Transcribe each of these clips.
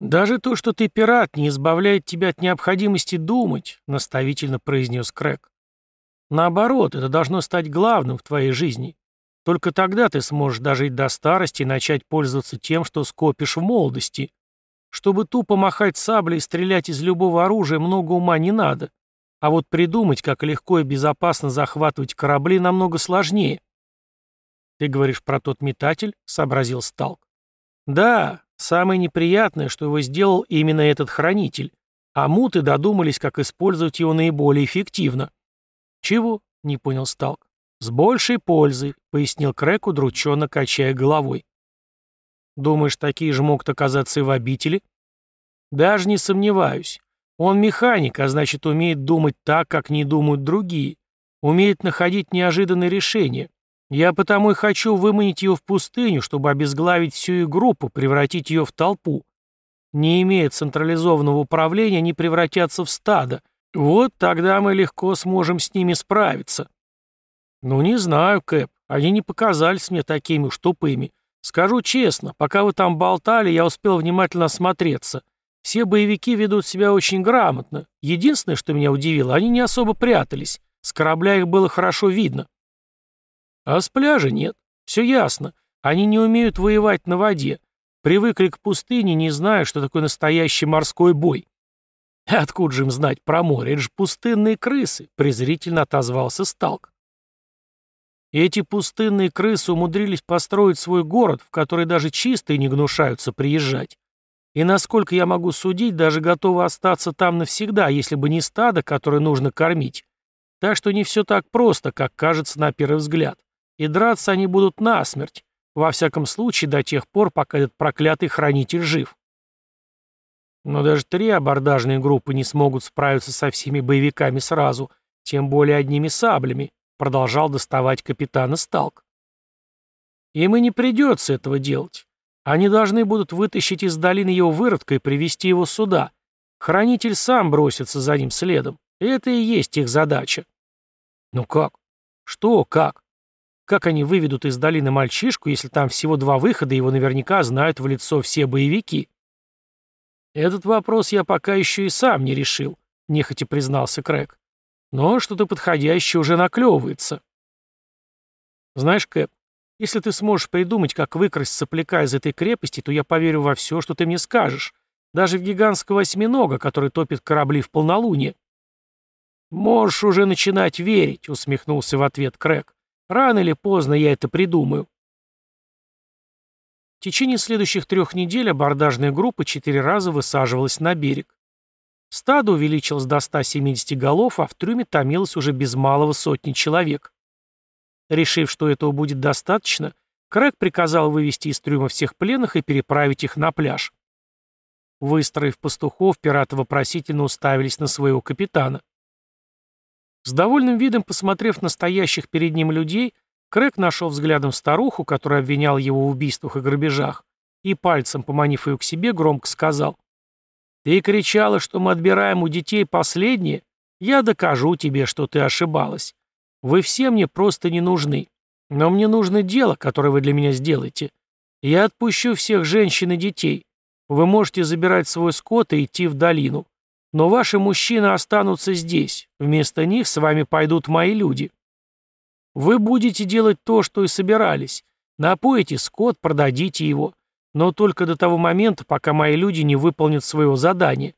«Даже то, что ты пират, не избавляет тебя от необходимости думать», — наставительно произнес Крэк. «Наоборот, это должно стать главным в твоей жизни. Только тогда ты сможешь дожить до старости и начать пользоваться тем, что скопишь в молодости. Чтобы тупо махать саблей и стрелять из любого оружия, много ума не надо. А вот придумать, как легко и безопасно захватывать корабли, намного сложнее». «Ты говоришь про тот метатель?» — сообразил Сталк. «Да, Самое неприятное, что его сделал именно этот хранитель, а муты додумались, как использовать его наиболее эффективно. «Чего?» — не понял Сталк. «С большей пользой», — пояснил Крэк, удрученно качая головой. «Думаешь, такие же могут оказаться и в обители?» «Даже не сомневаюсь. Он механик, а значит, умеет думать так, как не думают другие. Умеет находить неожиданные решения. Я потому и хочу выманить его в пустыню, чтобы обезглавить всю их группу, превратить ее в толпу. Не имея централизованного управления, они превратятся в стадо. Вот тогда мы легко сможем с ними справиться. Ну, не знаю, Кэп, они не показались мне такими уж тупыми. Скажу честно, пока вы там болтали, я успел внимательно осмотреться. Все боевики ведут себя очень грамотно. Единственное, что меня удивило, они не особо прятались. С корабля их было хорошо видно. А с пляжа нет. Все ясно. Они не умеют воевать на воде. Привыкли к пустыне, не зная, что такое настоящий морской бой. Откуда же им знать про море? Это же пустынные крысы, презрительно отозвался Сталк. Эти пустынные крысы умудрились построить свой город, в который даже чистые не гнушаются приезжать. И насколько я могу судить, даже готовы остаться там навсегда, если бы не стадо, которое нужно кормить. Так что не все так просто, как кажется на первый взгляд. И драться они будут насмерть, во всяком случае до тех пор, пока этот проклятый хранитель жив. Но даже три абордажные группы не смогут справиться со всеми боевиками сразу, тем более одними саблями, продолжал доставать капитана Сталк. Им и не придется этого делать. Они должны будут вытащить из долины его выродка и привести его сюда. Хранитель сам бросится за ним следом. Это и есть их задача. Ну как? Что как? Как они выведут из долины мальчишку, если там всего два выхода, его наверняка знают в лицо все боевики? Этот вопрос я пока еще и сам не решил, нехотя признался Крэк. Но что-то подходящее уже наклевывается. Знаешь, Кэп, если ты сможешь придумать, как выкрасть сопляка из этой крепости, то я поверю во все, что ты мне скажешь. Даже в гигантского осьминога, который топит корабли в полнолуние. «Можешь уже начинать верить», — усмехнулся в ответ Крэк. Рано или поздно я это придумаю. В течение следующих трех недель абордажная группа четыре раза высаживалась на берег. Стадо увеличилось до 170 голов, а в трюме томилось уже без малого сотни человек. Решив, что этого будет достаточно, Крэг приказал вывести из трюма всех пленных и переправить их на пляж. Выстроив пастухов, пираты вопросительно уставились на своего капитана. С довольным видом посмотрев на стоящих перед ним людей, Крэк нашел взглядом старуху, которая обвинял его в убийствах и грабежах, и пальцем, поманив ее к себе, громко сказал. «Ты кричала, что мы отбираем у детей последнее? Я докажу тебе, что ты ошибалась. Вы все мне просто не нужны. Но мне нужно дело, которое вы для меня сделаете. Я отпущу всех женщин и детей. Вы можете забирать свой скот и идти в долину. Но ваши мужчины останутся здесь. Вместо них с вами пойдут мои люди. Вы будете делать то, что и собирались. Напоите скот, продадите его. Но только до того момента, пока мои люди не выполнят своего задания.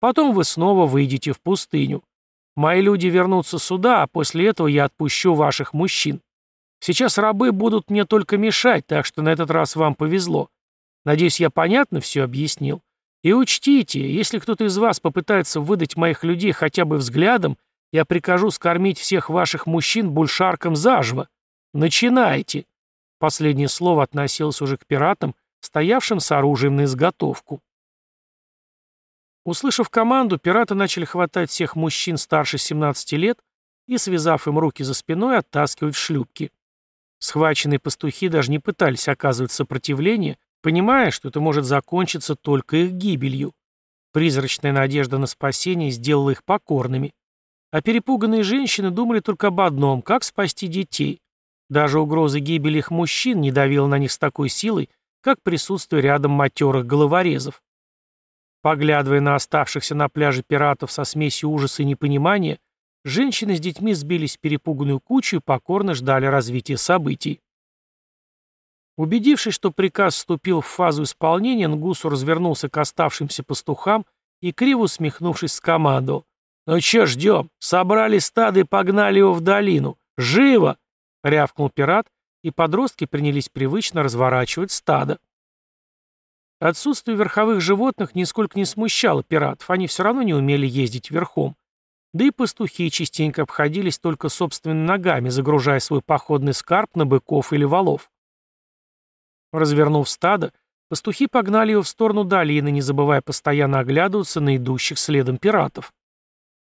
Потом вы снова выйдете в пустыню. Мои люди вернутся сюда, а после этого я отпущу ваших мужчин. Сейчас рабы будут мне только мешать, так что на этот раз вам повезло. Надеюсь, я понятно все объяснил. И учтите, если кто-то из вас попытается выдать моих людей хотя бы взглядом, я прикажу скормить всех ваших мужчин бульшарком заживо. Начинайте!» Последнее слово относилось уже к пиратам, стоявшим с оружием на изготовку. Услышав команду, пираты начали хватать всех мужчин старше 17 лет и, связав им руки за спиной, оттаскивать в шлюпки. Схваченные пастухи даже не пытались оказывать сопротивление, понимая, что это может закончиться только их гибелью. Призрачная надежда на спасение сделала их покорными. А перепуганные женщины думали только об одном – как спасти детей. Даже угроза гибели их мужчин не давила на них с такой силой, как присутствие рядом матерых головорезов. Поглядывая на оставшихся на пляже пиратов со смесью ужаса и непонимания, женщины с детьми сбились в перепуганную кучу и покорно ждали развития событий. Убедившись, что приказ вступил в фазу исполнения, Нгусу развернулся к оставшимся пастухам и, криво усмехнувшись, скомандовал. «Ну че ждем? Собрали стадо и погнали его в долину. Живо!» — рявкнул пират, и подростки принялись привычно разворачивать стадо. Отсутствие верховых животных нисколько не смущало пиратов, они все равно не умели ездить верхом. Да и пастухи частенько обходились только собственными ногами, загружая свой походный скарб на быков или валов. Развернув стадо, пастухи погнали его в сторону долины, не забывая постоянно оглядываться на идущих следом пиратов.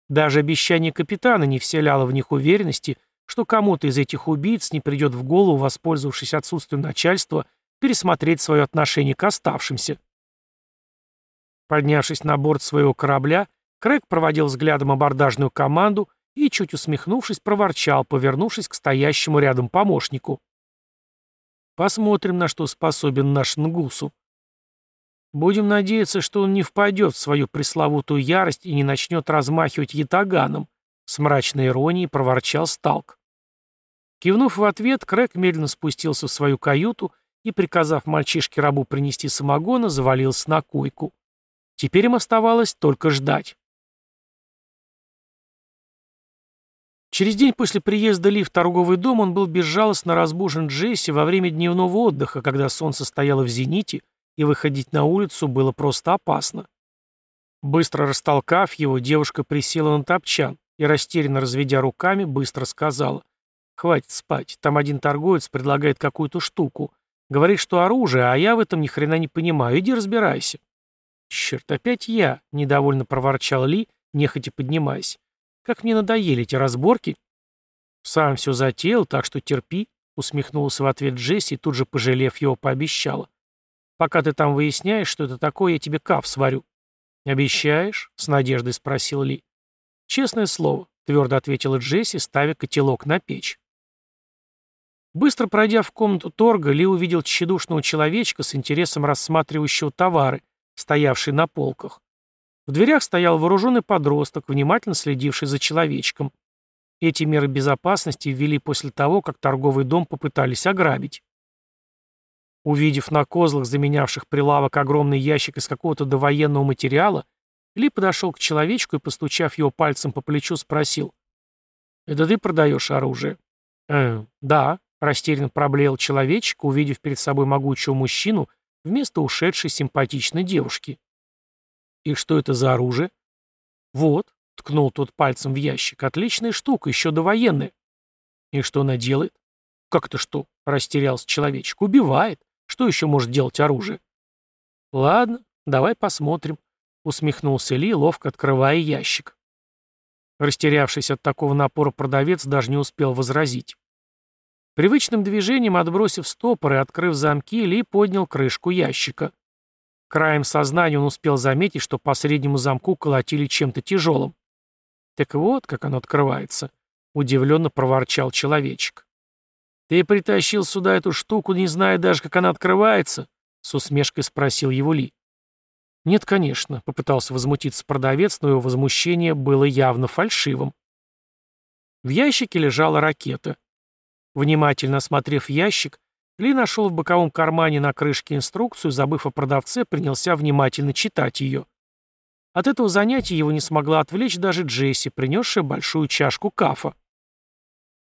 Даже обещание капитана не вселяло в них уверенности, что кому-то из этих убийц не придет в голову, воспользовавшись отсутствием начальства, пересмотреть свое отношение к оставшимся. Поднявшись на борт своего корабля, Крэг проводил взглядом абордажную команду и, чуть усмехнувшись, проворчал, повернувшись к стоящему рядом помощнику. Посмотрим, на что способен наш Нгусу. Будем надеяться, что он не впадет в свою пресловутую ярость и не начнет размахивать ятаганом, с мрачной иронией проворчал Сталк. Кивнув в ответ, Крэг медленно спустился в свою каюту и, приказав мальчишке-рабу принести самогона, завалился на койку. Теперь им оставалось только ждать. Через день после приезда Ли в торговый дом он был безжалостно разбужен Джесси во время дневного отдыха, когда солнце стояло в зените, и выходить на улицу было просто опасно. Быстро растолкав его, девушка присела на топчан и, растерянно разведя руками, быстро сказала, «Хватит спать, там один торговец предлагает какую-то штуку. Говорит, что оружие, а я в этом ни хрена не понимаю, иди разбирайся». «Черт, опять я», — недовольно проворчал Ли, нехотя поднимаясь. Как мне надоели эти разборки. Сам все затеял, так что терпи, усмехнулся в ответ Джесси тут же, пожалев его, пообещала. Пока ты там выясняешь, что это такое, я тебе каф сварю. Обещаешь? С надеждой спросил Ли. Честное слово, твердо ответила Джесси, ставя котелок на печь. Быстро пройдя в комнату торга, Ли увидел тщедушного человечка с интересом рассматривающего товары, стоявшие на полках. В дверях стоял вооруженный подросток, внимательно следивший за человечком. Эти меры безопасности ввели после того, как торговый дом попытались ограбить. Увидев на козлах, заменявших прилавок, огромный ящик из какого-то довоенного материала, Ли подошел к человечку и, постучав его пальцем по плечу, спросил. «Это ты продаешь оружие?» «Э, да», — растерянно проблеял человечек, увидев перед собой могучего мужчину вместо ушедшей симпатичной девушки. «И что это за оружие?» «Вот», — ткнул тот пальцем в ящик, — «отличная штука, еще довоенная». «И что она делает?» «Как это что?» — растерялся человечек. «Убивает. Что еще может делать оружие?» «Ладно, давай посмотрим», — усмехнулся Ли, ловко открывая ящик. Растерявшись от такого напора продавец даже не успел возразить. Привычным движением, отбросив стопор и открыв замки, Ли поднял крышку ящика. Краем сознания он успел заметить, что по среднему замку колотили чем-то тяжелым. «Так вот, как оно открывается», — удивленно проворчал человечек. «Ты притащил сюда эту штуку, не зная даже, как она открывается?» — с усмешкой спросил его Ли. «Нет, конечно», — попытался возмутиться продавец, но его возмущение было явно фальшивым. В ящике лежала ракета. Внимательно осмотрев ящик, ли нашел в боковом кармане на крышке инструкцию, забыв о продавце, принялся внимательно читать ее. От этого занятия его не смогла отвлечь даже Джесси, принесшая большую чашку кафа.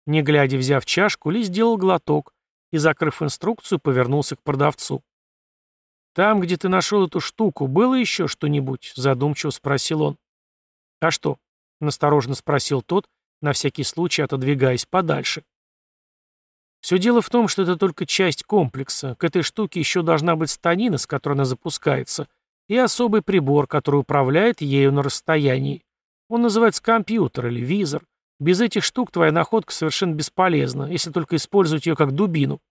Не глядя, взяв чашку, Ли сделал глоток и, закрыв инструкцию, повернулся к продавцу. «Там, где ты нашел эту штуку, было еще что-нибудь?» — задумчиво спросил он. «А что?» — настороженно спросил тот, на всякий случай отодвигаясь подальше. Все дело в том, что это только часть комплекса. К этой штуке еще должна быть станина, с которой она запускается, и особый прибор, который управляет ею на расстоянии. Он называется компьютер или визор. Без этих штук твоя находка совершенно бесполезна, если только использовать ее как дубину.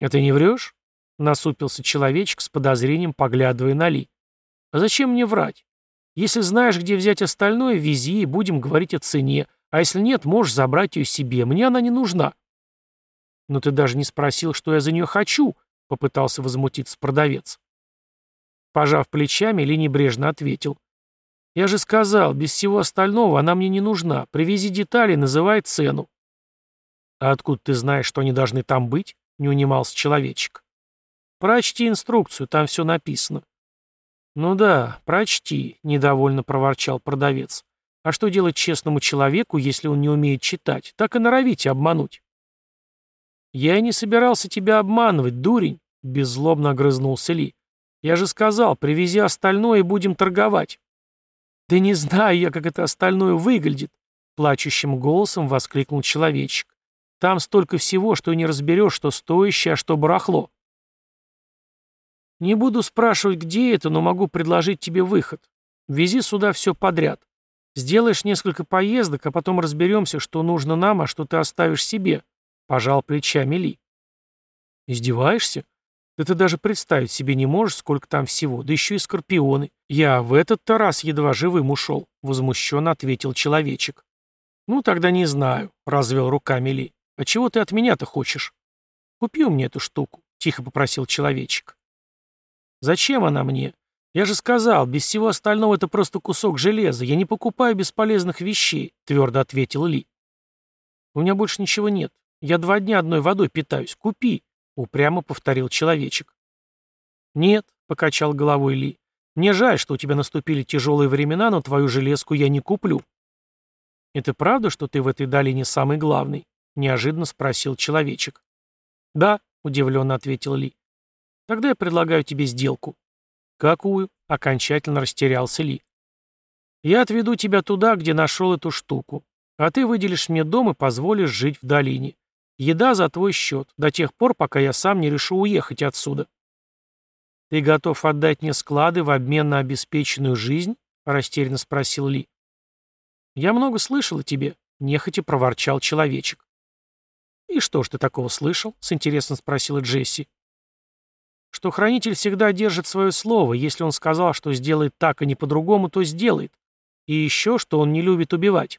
«А ты не врешь?» — насупился человечек с подозрением, поглядывая на Ли. «А зачем мне врать? Если знаешь, где взять остальное, вези и будем говорить о цене, а если нет, можешь забрать ее себе, мне она не нужна». «Но ты даже не спросил, что я за нее хочу», — попытался возмутиться продавец. Пожав плечами, Ли небрежно ответил. «Я же сказал, без всего остального она мне не нужна. Привези детали, называй цену». «А откуда ты знаешь, что они должны там быть?» — не унимался человечек. «Прочти инструкцию, там все написано». «Ну да, прочти», — недовольно проворчал продавец. «А что делать честному человеку, если он не умеет читать? Так и норовите обмануть». «Я и не собирался тебя обманывать, дурень», — беззлобно огрызнулся Ли. «Я же сказал, привези остальное и будем торговать». «Да не знаю я, как это остальное выглядит», — плачущим голосом воскликнул человечек. «Там столько всего, что не разберешь, что стоящее, а что барахло». «Не буду спрашивать, где это, но могу предложить тебе выход. Вези сюда все подряд. Сделаешь несколько поездок, а потом разберемся, что нужно нам, а что ты оставишь себе», — пожал плечами Ли. «Издеваешься? Да ты даже представить себе не можешь, сколько там всего, да еще и скорпионы. Я в этот-то раз едва живым ушел», — возмущенно ответил человечек. «Ну, тогда не знаю», — развел руками Ли. «А чего ты от меня-то хочешь?» «Купи у меня эту штуку», — тихо попросил человечек. «Зачем она мне? Я же сказал, без всего остального это просто кусок железа. Я не покупаю бесполезных вещей», — твердо ответил Ли. «У меня больше ничего нет. Я два дня одной водой питаюсь. Купи», — упрямо повторил человечек. «Нет», — покачал головой Ли. «Мне жаль, что у тебя наступили тяжелые времена, но твою железку я не куплю». «Это правда, что ты в этой долине самый главный?» — неожиданно спросил человечек. «Да», — удивленно ответил Ли. Тогда я предлагаю тебе сделку. Какую? Окончательно растерялся Ли. Я отведу тебя туда, где нашел эту штуку. А ты выделишь мне дом и позволишь жить в долине. Еда за твой счет, до тех пор, пока я сам не решу уехать отсюда. Ты готов отдать мне склады в обмен на обеспеченную жизнь? Растерянно спросил Ли. Я много слышал о тебе, нехотя проворчал человечек. «И что ж ты такого слышал?» — с интересом спросила Джесси что хранитель всегда держит свое слово, если он сказал, что сделает так, и не по-другому, то сделает. И еще, что он не любит убивать.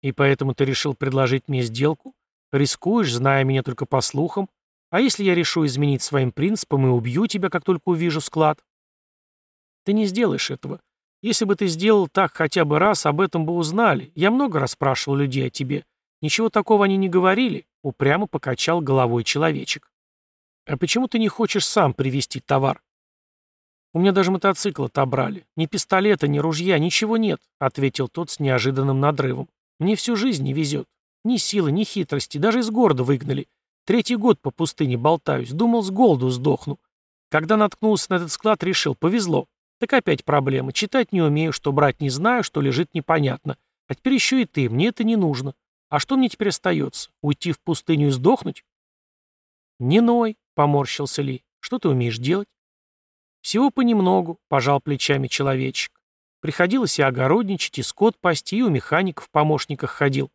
И поэтому ты решил предложить мне сделку? Рискуешь, зная меня только по слухам? А если я решу изменить своим принципам и убью тебя, как только увижу склад? Ты не сделаешь этого. Если бы ты сделал так хотя бы раз, об этом бы узнали. Я много раз спрашивал людей о тебе. Ничего такого они не говорили, упрямо покачал головой человечек. «А почему ты не хочешь сам привезти товар?» «У меня даже мотоцикл отобрали. Ни пистолета, ни ружья, ничего нет», — ответил тот с неожиданным надрывом. «Мне всю жизнь не везет. Ни силы, ни хитрости. Даже из города выгнали. Третий год по пустыне болтаюсь. Думал, с голоду сдохну. Когда наткнулся на этот склад, решил, повезло. Так опять проблема. Читать не умею, что брать не знаю, что лежит непонятно. А теперь еще и ты. Мне это не нужно. А что мне теперь остается? Уйти в пустыню и сдохнуть? Не ной, — поморщился Ли. «Что ты умеешь делать?» «Всего понемногу», — пожал плечами человечек. Приходилось и огородничать, и скот пасти, и у механиков в помощниках ходил.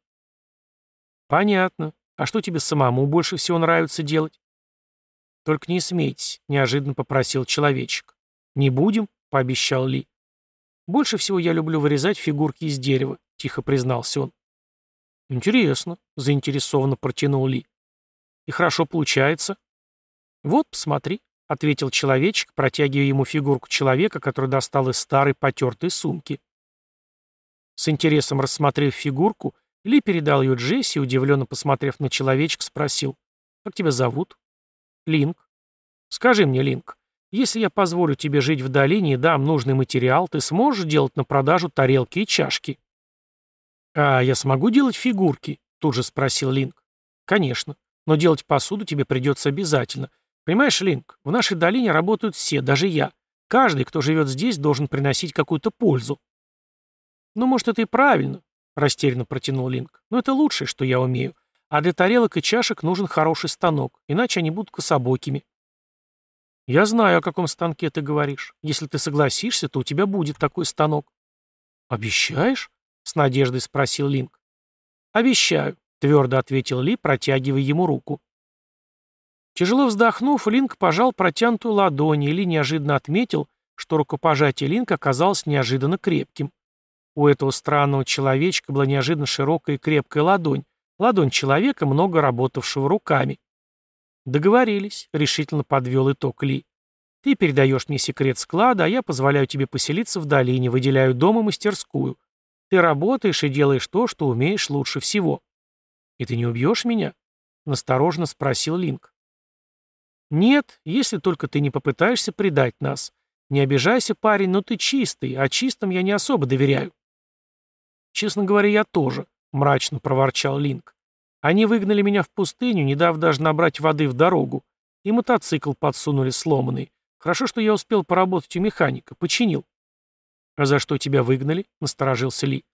«Понятно. А что тебе самому больше всего нравится делать?» «Только не смейтесь», — неожиданно попросил человечек. «Не будем», — пообещал Ли. «Больше всего я люблю вырезать фигурки из дерева», — тихо признался он. «Интересно», — заинтересованно протянул Ли. «И хорошо получается?» «Вот, посмотри», — ответил человечек, протягивая ему фигурку человека, который достал из старой потертой сумки. С интересом рассмотрев фигурку, Ли передал ее Джесси, удивленно посмотрев на человечка, спросил, «Как тебя зовут?» «Линк». «Скажи мне, Линк, если я позволю тебе жить в долине и дам нужный материал, ты сможешь делать на продажу тарелки и чашки?» «А я смогу делать фигурки?» — тут же спросил Линк. «Конечно. Но делать посуду тебе придется обязательно. Понимаешь, Линк, в нашей долине работают все, даже я. Каждый, кто живет здесь, должен приносить какую-то пользу. Ну, может, это и правильно, растерянно протянул Линк. Но это лучшее, что я умею. А для тарелок и чашек нужен хороший станок, иначе они будут кособокими. Я знаю, о каком станке ты говоришь. Если ты согласишься, то у тебя будет такой станок. Обещаешь? С надеждой спросил Линк. Обещаю, твердо ответил Ли, протягивая ему руку. Тяжело вздохнув, Линк пожал протянутую ладонь, и Ли неожиданно отметил, что рукопожатие Линка оказалось неожиданно крепким. У этого странного человечка была неожиданно широкая и крепкая ладонь, ладонь человека, много работавшего руками. «Договорились», — решительно подвел итог Ли. Ты передаешь мне секрет склада, а я позволяю тебе поселиться в долине, выделяю дом и мастерскую. Ты работаешь и делаешь то, что умеешь лучше всего. И ты не убьешь меня? Настороженно спросил Линк. Нет, если только ты не попытаешься предать нас. Не обижайся, парень, но ты чистый, а чистым я не особо доверяю. Честно говоря, я тоже, мрачно проворчал Линк. Они выгнали меня в пустыню, не дав даже набрать воды в дорогу. И мотоцикл подсунули сломанный. Хорошо, что я успел поработать у механика. Починил. «А за что тебя выгнали?» — насторожился Ли.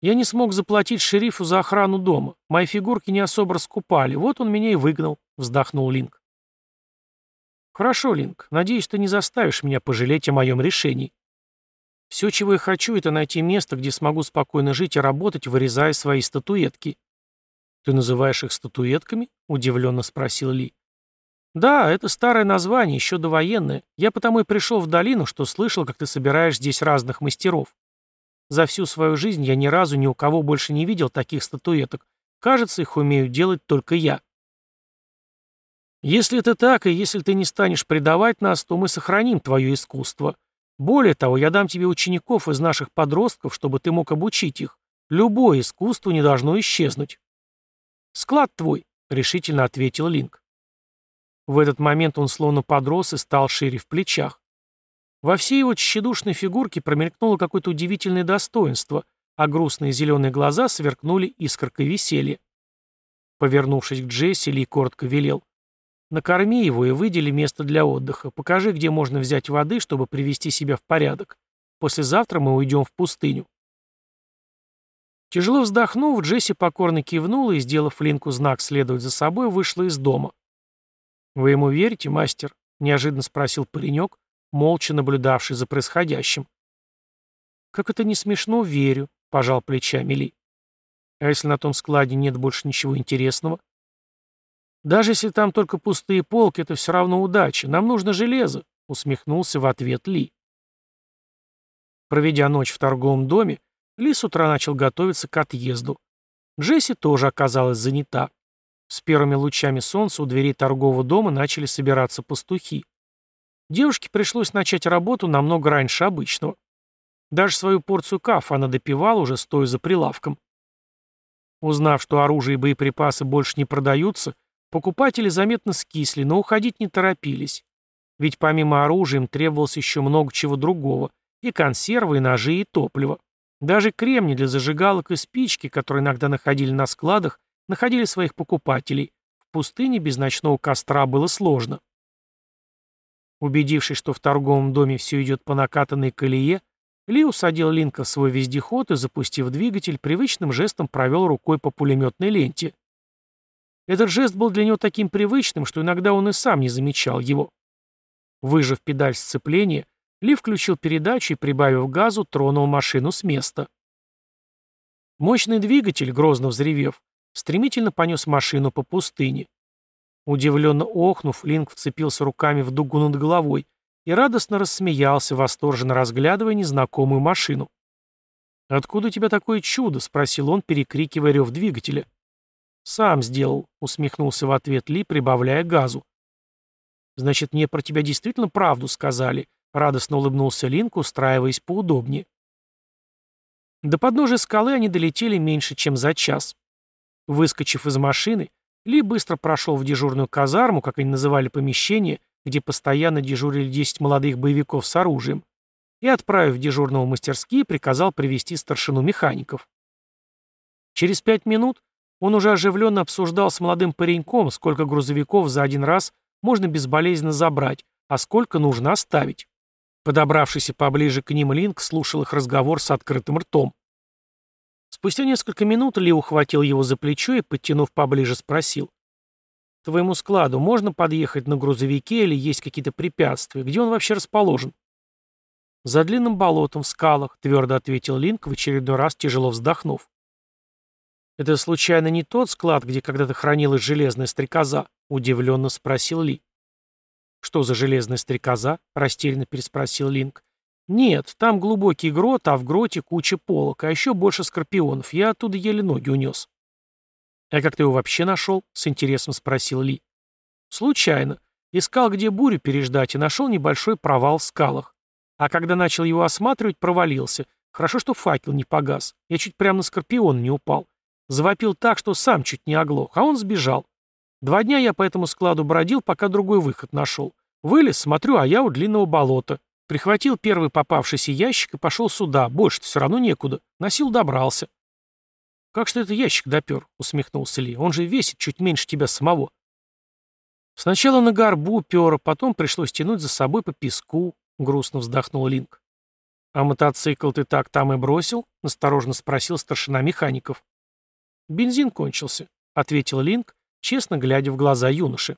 «Я не смог заплатить шерифу за охрану дома. Мои фигурки не особо раскупали. Вот он меня и выгнал», — вздохнул Линк. «Хорошо, Линк. Надеюсь, ты не заставишь меня пожалеть о моем решении. Все, чего я хочу, это найти место, где смогу спокойно жить и работать, вырезая свои статуэтки». «Ты называешь их статуэтками?» — удивленно спросил Ли. «Да, это старое название, еще довоенное. Я потому и пришел в долину, что слышал, как ты собираешь здесь разных мастеров. За всю свою жизнь я ни разу ни у кого больше не видел таких статуэток. Кажется, их умею делать только я». «Если это так, и если ты не станешь предавать нас, то мы сохраним твое искусство. Более того, я дам тебе учеников из наших подростков, чтобы ты мог обучить их. Любое искусство не должно исчезнуть». «Склад твой», — решительно ответил Линк. В этот момент он словно подрос и стал шире в плечах. Во всей его тщедушной фигурке промелькнуло какое-то удивительное достоинство, а грустные зеленые глаза сверкнули искоркой веселья. Повернувшись к Джесси, Ли коротко велел. «Накорми его и выдели место для отдыха. Покажи, где можно взять воды, чтобы привести себя в порядок. Послезавтра мы уйдем в пустыню». Тяжело вздохнув, Джесси покорно кивнула и, сделав Линку знак следовать за собой, вышла из дома. «Вы ему верите, мастер?» — неожиданно спросил паренек, молча наблюдавший за происходящим. «Как это не смешно, верю», — пожал плечами Ли. «А если на том складе нет больше ничего интересного?» «Даже если там только пустые полки, это все равно удача. Нам нужно железо», — усмехнулся в ответ Ли. Проведя ночь в торговом доме, Ли с утра начал готовиться к отъезду. Джесси тоже оказалась занята. С первыми лучами солнца у дверей торгового дома начали собираться пастухи. Девушке пришлось начать работу намного раньше обычного. Даже свою порцию кафа она допивала, уже стоя за прилавком. Узнав, что оружие и боеприпасы больше не продаются, покупатели заметно скисли, но уходить не торопились. Ведь помимо оружия им требовалось еще много чего другого. И консервы, и ножи, и топливо. Даже кремни для зажигалок и спички, которые иногда находили на складах, находили своих покупателей. В пустыне без ночного костра было сложно. Убедившись, что в торговом доме все идет по накатанной колее, Ли усадил Линка в свой вездеход и, запустив двигатель, привычным жестом провел рукой по пулеметной ленте. Этот жест был для него таким привычным, что иногда он и сам не замечал его. Выжав педаль сцепления, Ли включил передачу и, прибавив газу, тронул машину с места. Мощный двигатель, грозно взревев, стремительно понес машину по пустыне. Удивленно охнув, Линк вцепился руками в дугу над головой и радостно рассмеялся, восторженно разглядывая незнакомую машину. «Откуда у тебя такое чудо?» — спросил он, перекрикивая рев двигателя. «Сам сделал», — усмехнулся в ответ Ли, прибавляя газу. «Значит, мне про тебя действительно правду сказали», — радостно улыбнулся Линк, устраиваясь поудобнее. До подножия скалы они долетели меньше, чем за час. Выскочив из машины, Ли быстро прошел в дежурную казарму, как они называли помещение, где постоянно дежурили 10 молодых боевиков с оружием, и, отправив дежурного в мастерские, приказал привести старшину механиков. Через пять минут он уже оживленно обсуждал с молодым пареньком, сколько грузовиков за один раз можно безболезненно забрать, а сколько нужно оставить. Подобравшийся поближе к ним Линк слушал их разговор с открытым ртом. Спустя несколько минут Ли ухватил его за плечо и, подтянув поближе, спросил. «Твоему складу можно подъехать на грузовике или есть какие-то препятствия? Где он вообще расположен?» «За длинным болотом, в скалах», — твердо ответил Линк, в очередной раз тяжело вздохнув. «Это случайно не тот склад, где когда-то хранилась железная стрекоза?» — удивленно спросил Ли. «Что за железная стрекоза?» — растерянно переспросил Линк. «Нет, там глубокий грот, а в гроте куча полок, а еще больше скорпионов. Я оттуда еле ноги унес». «А как ты его вообще нашел?» — с интересом спросил Ли. «Случайно. Искал, где бурю переждать, и нашел небольшой провал в скалах. А когда начал его осматривать, провалился. Хорошо, что факел не погас. Я чуть прямо на скорпион не упал. Завопил так, что сам чуть не оглох, а он сбежал. Два дня я по этому складу бродил, пока другой выход нашел. Вылез, смотрю, а я у длинного болота. Прихватил первый попавшийся ящик и пошел сюда. Больше-то все равно некуда. Носил добрался. «Как что это ящик допер?» — усмехнулся Ли. «Он же весит чуть меньше тебя самого». Сначала на горбу пер, а потом пришлось тянуть за собой по песку, — грустно вздохнул Линк. «А мотоцикл ты так там и бросил?» — насторожно спросил старшина механиков. «Бензин кончился», — ответил Линк, честно глядя в глаза юноши.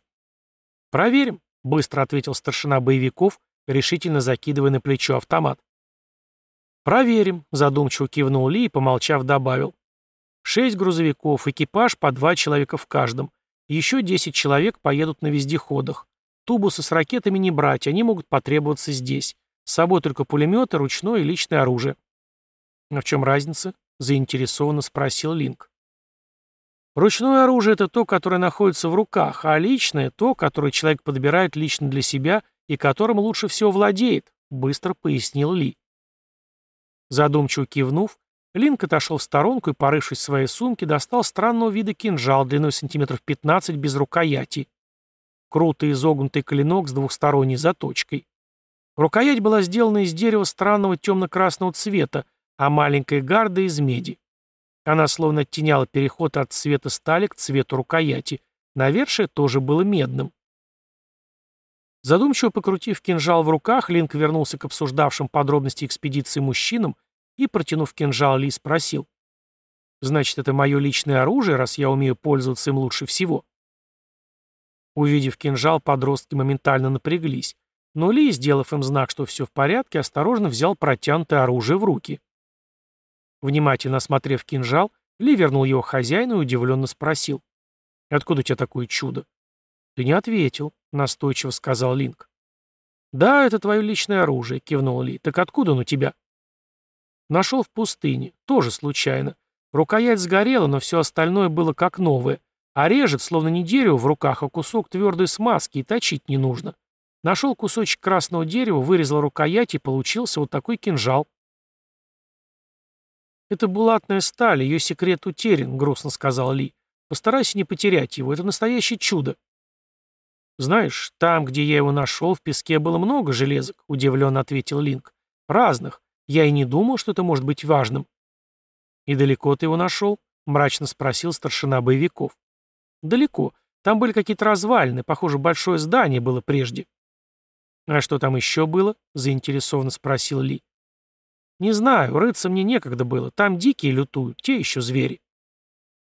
«Проверим», — быстро ответил старшина боевиков, решительно закидывая на плечо автомат. «Проверим», — задумчиво кивнул Ли и, помолчав, добавил. «Шесть грузовиков, экипаж по два человека в каждом. Еще десять человек поедут на вездеходах. Тубусы с ракетами не брать, они могут потребоваться здесь. С собой только пулеметы, ручное и личное оружие». «А в чем разница?» — заинтересованно спросил Линк. Ручное оружие — это то, которое находится в руках, а личное — то, которое человек подбирает лично для себя и которым лучше всего владеет, быстро пояснил Ли. Задумчиво кивнув, Линк отошел в сторонку и, порывшись в своей сумке, достал странного вида кинжал длиной сантиметров 15 без рукояти. Круто изогнутый клинок с двухсторонней заточкой. Рукоять была сделана из дерева странного темно-красного цвета, а маленькая гарда из меди. Она словно оттеняла переход от цвета стали к цвету рукояти. Навершие тоже было медным. Задумчиво покрутив кинжал в руках, Линк вернулся к обсуждавшим подробности экспедиции мужчинам и, протянув кинжал, Ли спросил. «Значит, это мое личное оружие, раз я умею пользоваться им лучше всего?» Увидев кинжал, подростки моментально напряглись, но Ли, сделав им знак, что все в порядке, осторожно взял протянутое оружие в руки. Внимательно осмотрев кинжал, Ли вернул его хозяину и удивленно спросил. «Откуда у тебя такое чудо?» «Ты не ответил», — настойчиво сказал Линк. «Да, это твое личное оружие», — кивнул Ли. «Так откуда оно у тебя?» «Нашел в пустыне. Тоже случайно. Рукоять сгорела, но все остальное было как новое. А режет, словно не дерево в руках, а кусок твердой смазки, и точить не нужно. Нашел кусочек красного дерева, вырезал рукоять, и получился вот такой кинжал». «Это булатная сталь, ее секрет утерян», — грустно сказал Ли. «Постарайся не потерять его, это настоящее чудо». «Знаешь, там, где я его нашел, в песке было много железок», — удивленно ответил Линк. «Разных. Я и не думал, что это может быть важным». «И далеко ты его нашел?» — мрачно спросил старшина боевиков. «Далеко. Там были какие-то развалины. Похоже, большое здание было прежде». «А что там еще было?» — заинтересованно спросил Ли. «Не знаю, рыться мне некогда было. Там дикие лютуют, те еще звери».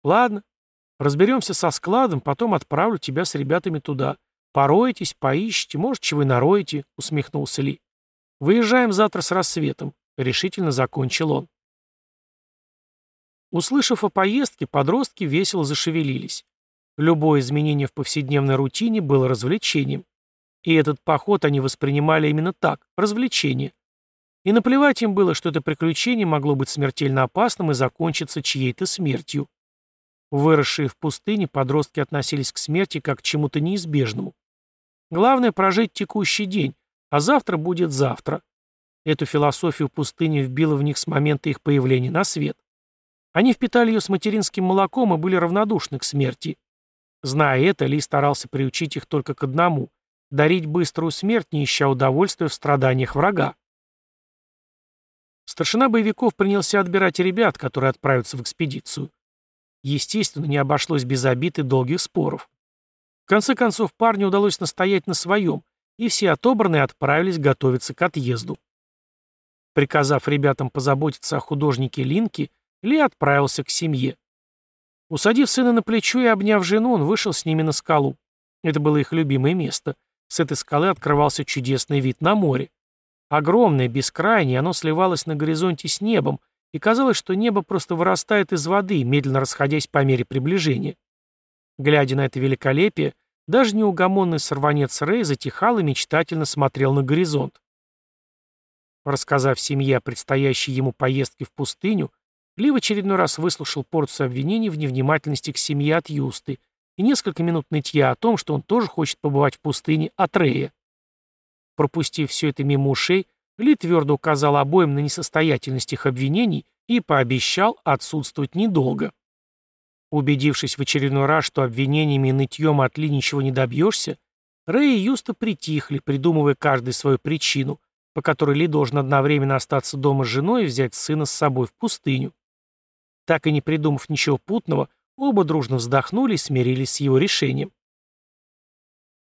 «Ладно. Разберемся со складом, потом отправлю тебя с ребятами туда. «Пороетесь, поищите, может, чего и нароете», — усмехнулся Ли. «Выезжаем завтра с рассветом», — решительно закончил он. Услышав о поездке, подростки весело зашевелились. Любое изменение в повседневной рутине было развлечением. И этот поход они воспринимали именно так – развлечение. И наплевать им было, что это приключение могло быть смертельно опасным и закончиться чьей-то смертью. Выросшие в пустыне, подростки относились к смерти как к чему-то неизбежному. Главное прожить текущий день, а завтра будет завтра. Эту философию пустыни вбила в них с момента их появления на свет. Они впитали ее с материнским молоком и были равнодушны к смерти. Зная это, Ли старался приучить их только к одному – дарить быструю смерть, не ища удовольствия в страданиях врага. Старшина боевиков принялся отбирать ребят, которые отправятся в экспедицию. Естественно, не обошлось без обид и долгих споров. В конце концов, парню удалось настоять на своем, и все отобранные отправились готовиться к отъезду. Приказав ребятам позаботиться о художнике Линки, Ли отправился к семье. Усадив сына на плечо и обняв жену, он вышел с ними на скалу. Это было их любимое место. С этой скалы открывался чудесный вид на море. Огромное, бескрайнее, оно сливалось на горизонте с небом, и казалось, что небо просто вырастает из воды, медленно расходясь по мере приближения. Глядя на это великолепие, даже неугомонный сорванец Рэй затихал и мечтательно смотрел на горизонт. Рассказав семье о предстоящей ему поездке в пустыню, Ли в очередной раз выслушал порцию обвинений в невнимательности к семье от Юсты и несколько минут нытья о том, что он тоже хочет побывать в пустыне от Рея. Пропустив все это мимо ушей, Ли твердо указал обоим на несостоятельность их обвинений и пообещал отсутствовать недолго. Убедившись в очередной раз, что обвинениями и нытьем от Ли ничего не добьешься, Рэй и Юста притихли, придумывая каждый свою причину, по которой Ли должен одновременно остаться дома с женой и взять сына с собой в пустыню. Так и не придумав ничего путного, оба дружно вздохнули и смирились с его решением.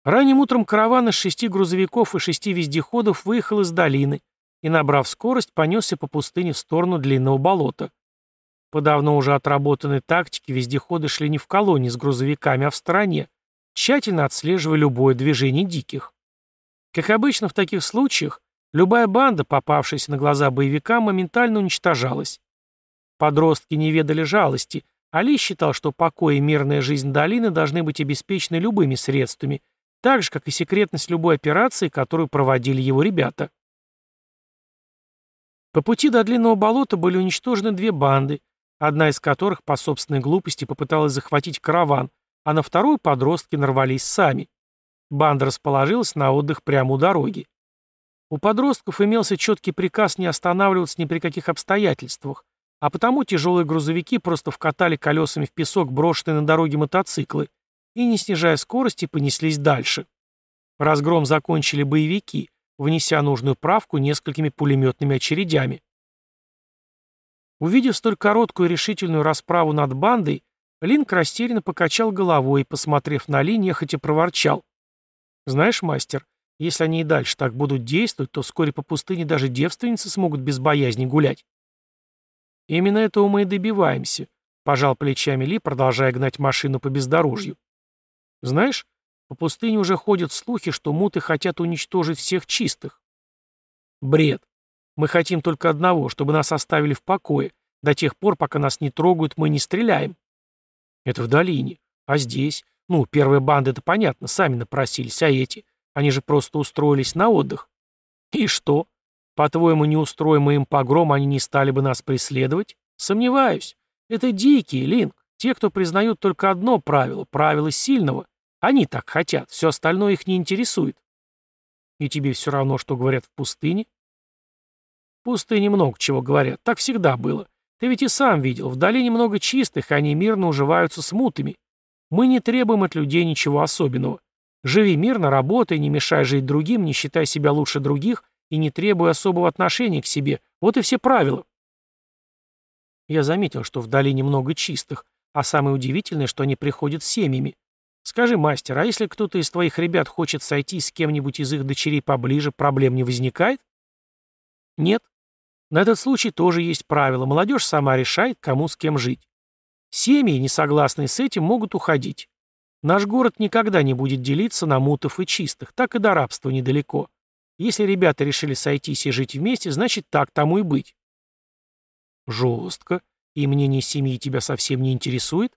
Ранним утром караван из шести грузовиков и шести вездеходов выехал из долины и, набрав скорость, понесся по пустыне в сторону длинного болота. По давно уже отработанной тактике вездеходы шли не в колонии с грузовиками, а в стороне, тщательно отслеживая любое движение диких. Как обычно в таких случаях, любая банда, попавшаяся на глаза боевикам, моментально уничтожалась. Подростки не ведали жалости, Али считал, что покой и мирная жизнь долины должны быть обеспечены любыми средствами, так же, как и секретность любой операции, которую проводили его ребята. По пути до длинного болота были уничтожены две банды, одна из которых по собственной глупости попыталась захватить караван, а на вторую подростки нарвались сами. Банда расположилась на отдых прямо у дороги. У подростков имелся четкий приказ не останавливаться ни при каких обстоятельствах, а потому тяжелые грузовики просто вкатали колесами в песок брошенные на дороге мотоциклы и, не снижая скорости, понеслись дальше. Разгром закончили боевики, внеся нужную правку несколькими пулеметными очередями. Увидев столь короткую и решительную расправу над бандой, Линк растерянно покачал головой и, посмотрев на Ли, нехотя проворчал. «Знаешь, мастер, если они и дальше так будут действовать, то вскоре по пустыне даже девственницы смогут без боязни гулять». «Именно этого мы и добиваемся», — пожал плечами Ли, продолжая гнать машину по бездорожью. «Знаешь, по пустыне уже ходят слухи, что муты хотят уничтожить всех чистых». «Бред. Мы хотим только одного, чтобы нас оставили в покое. До тех пор, пока нас не трогают, мы не стреляем. Это в долине. А здесь? Ну, первая банда, это понятно, сами напросились, а эти? Они же просто устроились на отдых. И что? По-твоему, не устроим им погром, они не стали бы нас преследовать? Сомневаюсь. Это дикие, Линк. Те, кто признают только одно правило, правило сильного. Они так хотят, все остальное их не интересует. И тебе все равно, что говорят в пустыне? пустыне много чего говорят. Так всегда было. Ты ведь и сам видел, в долине много чистых, они мирно уживаются с мутами. Мы не требуем от людей ничего особенного. Живи мирно, работай, не мешай жить другим, не считай себя лучше других и не требуй особого отношения к себе. Вот и все правила. Я заметил, что в долине много чистых, а самое удивительное, что они приходят с семьями. Скажи, мастер, а если кто-то из твоих ребят хочет сойти с кем-нибудь из их дочерей поближе, проблем не возникает? Нет, на этот случай тоже есть правило. Молодежь сама решает, кому с кем жить. Семьи, не согласные с этим, могут уходить. Наш город никогда не будет делиться на мутов и чистых, так и до рабства недалеко. Если ребята решили сойтись и жить вместе, значит так тому и быть. Жестко. И мнение семьи тебя совсем не интересует?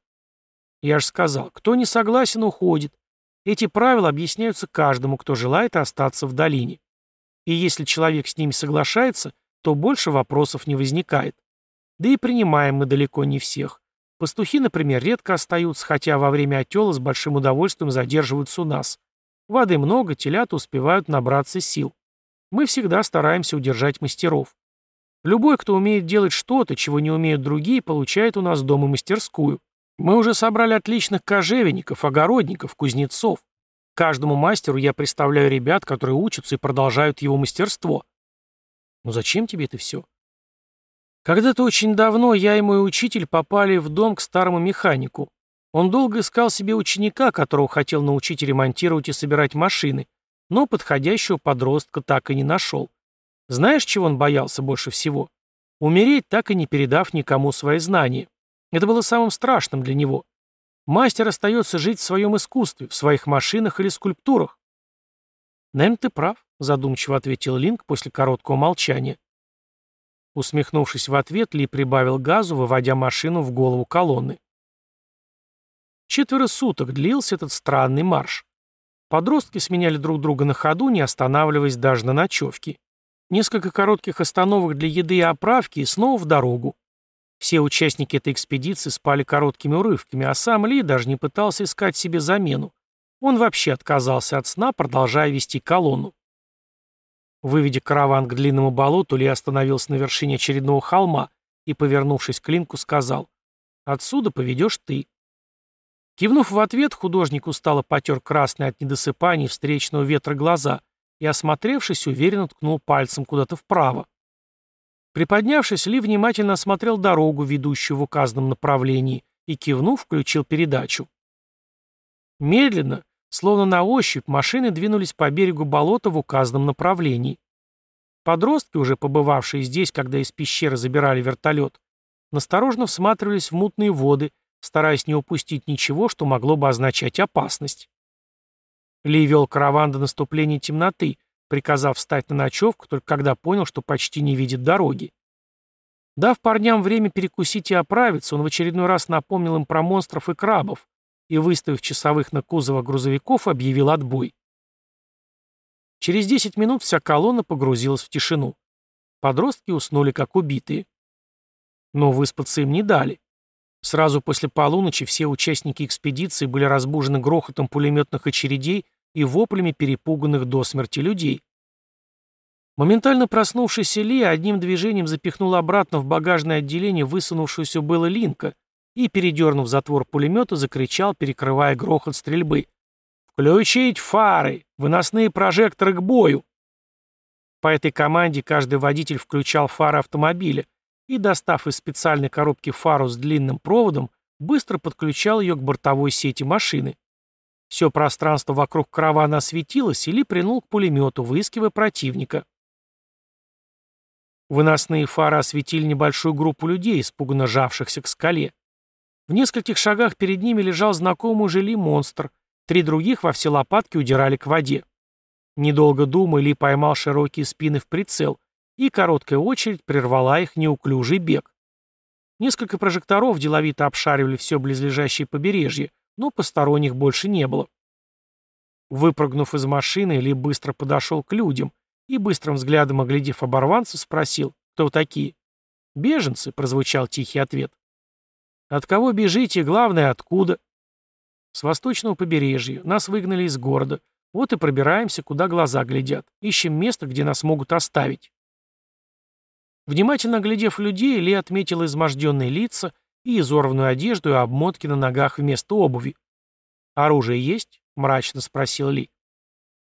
Я же сказал, кто не согласен, уходит. Эти правила объясняются каждому, кто желает остаться в долине. И если человек с ними соглашается, то больше вопросов не возникает. Да и принимаем мы далеко не всех. Пастухи, например, редко остаются, хотя во время отела с большим удовольствием задерживаются у нас. Воды много, телята успевают набраться сил. Мы всегда стараемся удержать мастеров. Любой, кто умеет делать что-то, чего не умеют другие, получает у нас дома мастерскую. Мы уже собрали отличных кожевенников, огородников, кузнецов. Каждому мастеру я представляю ребят, которые учатся и продолжают его мастерство. Ну зачем тебе это все? Когда-то очень давно я и мой учитель попали в дом к старому механику. Он долго искал себе ученика, которого хотел научить ремонтировать и собирать машины, но подходящего подростка так и не нашел. Знаешь, чего он боялся больше всего? Умереть, так и не передав никому свои знания. Это было самым страшным для него. Мастер остается жить в своем искусстве, в своих машинах или скульптурах. Наверное, ты прав задумчиво ответил Линк после короткого молчания. Усмехнувшись в ответ, Ли прибавил газу, выводя машину в голову колонны. Четверо суток длился этот странный марш. Подростки сменяли друг друга на ходу, не останавливаясь даже на ночевке. Несколько коротких остановок для еды и оправки и снова в дорогу. Все участники этой экспедиции спали короткими урывками, а сам Ли даже не пытался искать себе замену. Он вообще отказался от сна, продолжая вести колонну. Выведя караван к длинному болоту, Ли остановился на вершине очередного холма и, повернувшись к Линку, сказал «Отсюда поведешь ты». Кивнув в ответ, художник устало потер красный от недосыпаний встречного ветра глаза и, осмотревшись, уверенно ткнул пальцем куда-то вправо. Приподнявшись, Ли внимательно осмотрел дорогу, ведущую в указанном направлении, и, кивнув, включил передачу. Медленно, словно на ощупь, машины двинулись по берегу болота в указанном направлении. Подростки, уже побывавшие здесь, когда из пещеры забирали вертолет, насторожно всматривались в мутные воды, стараясь не упустить ничего, что могло бы означать опасность. Ли вел караван до наступления темноты, приказав встать на ночевку, только когда понял, что почти не видит дороги. Дав парням время перекусить и оправиться, он в очередной раз напомнил им про монстров и крабов и, выставив часовых на кузова грузовиков, объявил отбой. Через 10 минут вся колонна погрузилась в тишину. Подростки уснули как убитые. Но выспаться им не дали. Сразу после полуночи все участники экспедиции были разбужены грохотом пулеметных очередей и воплями перепуганных до смерти людей. Моментально проснувшийся Ли одним движением запихнул обратно в багажное отделение высунувшуюся было Линка и, передернув затвор пулемета, закричал, перекрывая грохот стрельбы. «Включить фары! Выносные прожекторы к бою!» По этой команде каждый водитель включал фары автомобиля, и, достав из специальной коробки фару с длинным проводом, быстро подключал ее к бортовой сети машины. Все пространство вокруг каравана осветилось, и Ли прильнул к пулемету, выискивая противника. Выносные фары осветили небольшую группу людей, испуганно жавшихся к скале. В нескольких шагах перед ними лежал знакомый уже Ли монстр, три других во все лопатки удирали к воде. Недолго думая, Ли поймал широкие спины в прицел и короткая очередь прервала их неуклюжий бег. Несколько прожекторов деловито обшаривали все близлежащее побережье, но посторонних больше не было. Выпрыгнув из машины, Ли быстро подошел к людям и, быстрым взглядом оглядев оборванцев, спросил, кто такие? «Беженцы», — прозвучал тихий ответ. «От кого бежите? Главное, откуда?» «С восточного побережья. Нас выгнали из города. Вот и пробираемся, куда глаза глядят. Ищем место, где нас могут оставить». Внимательно глядев людей, Ли отметил изможденные лица и изорванную одежду и обмотки на ногах вместо обуви. «Оружие есть?» — мрачно спросил Ли.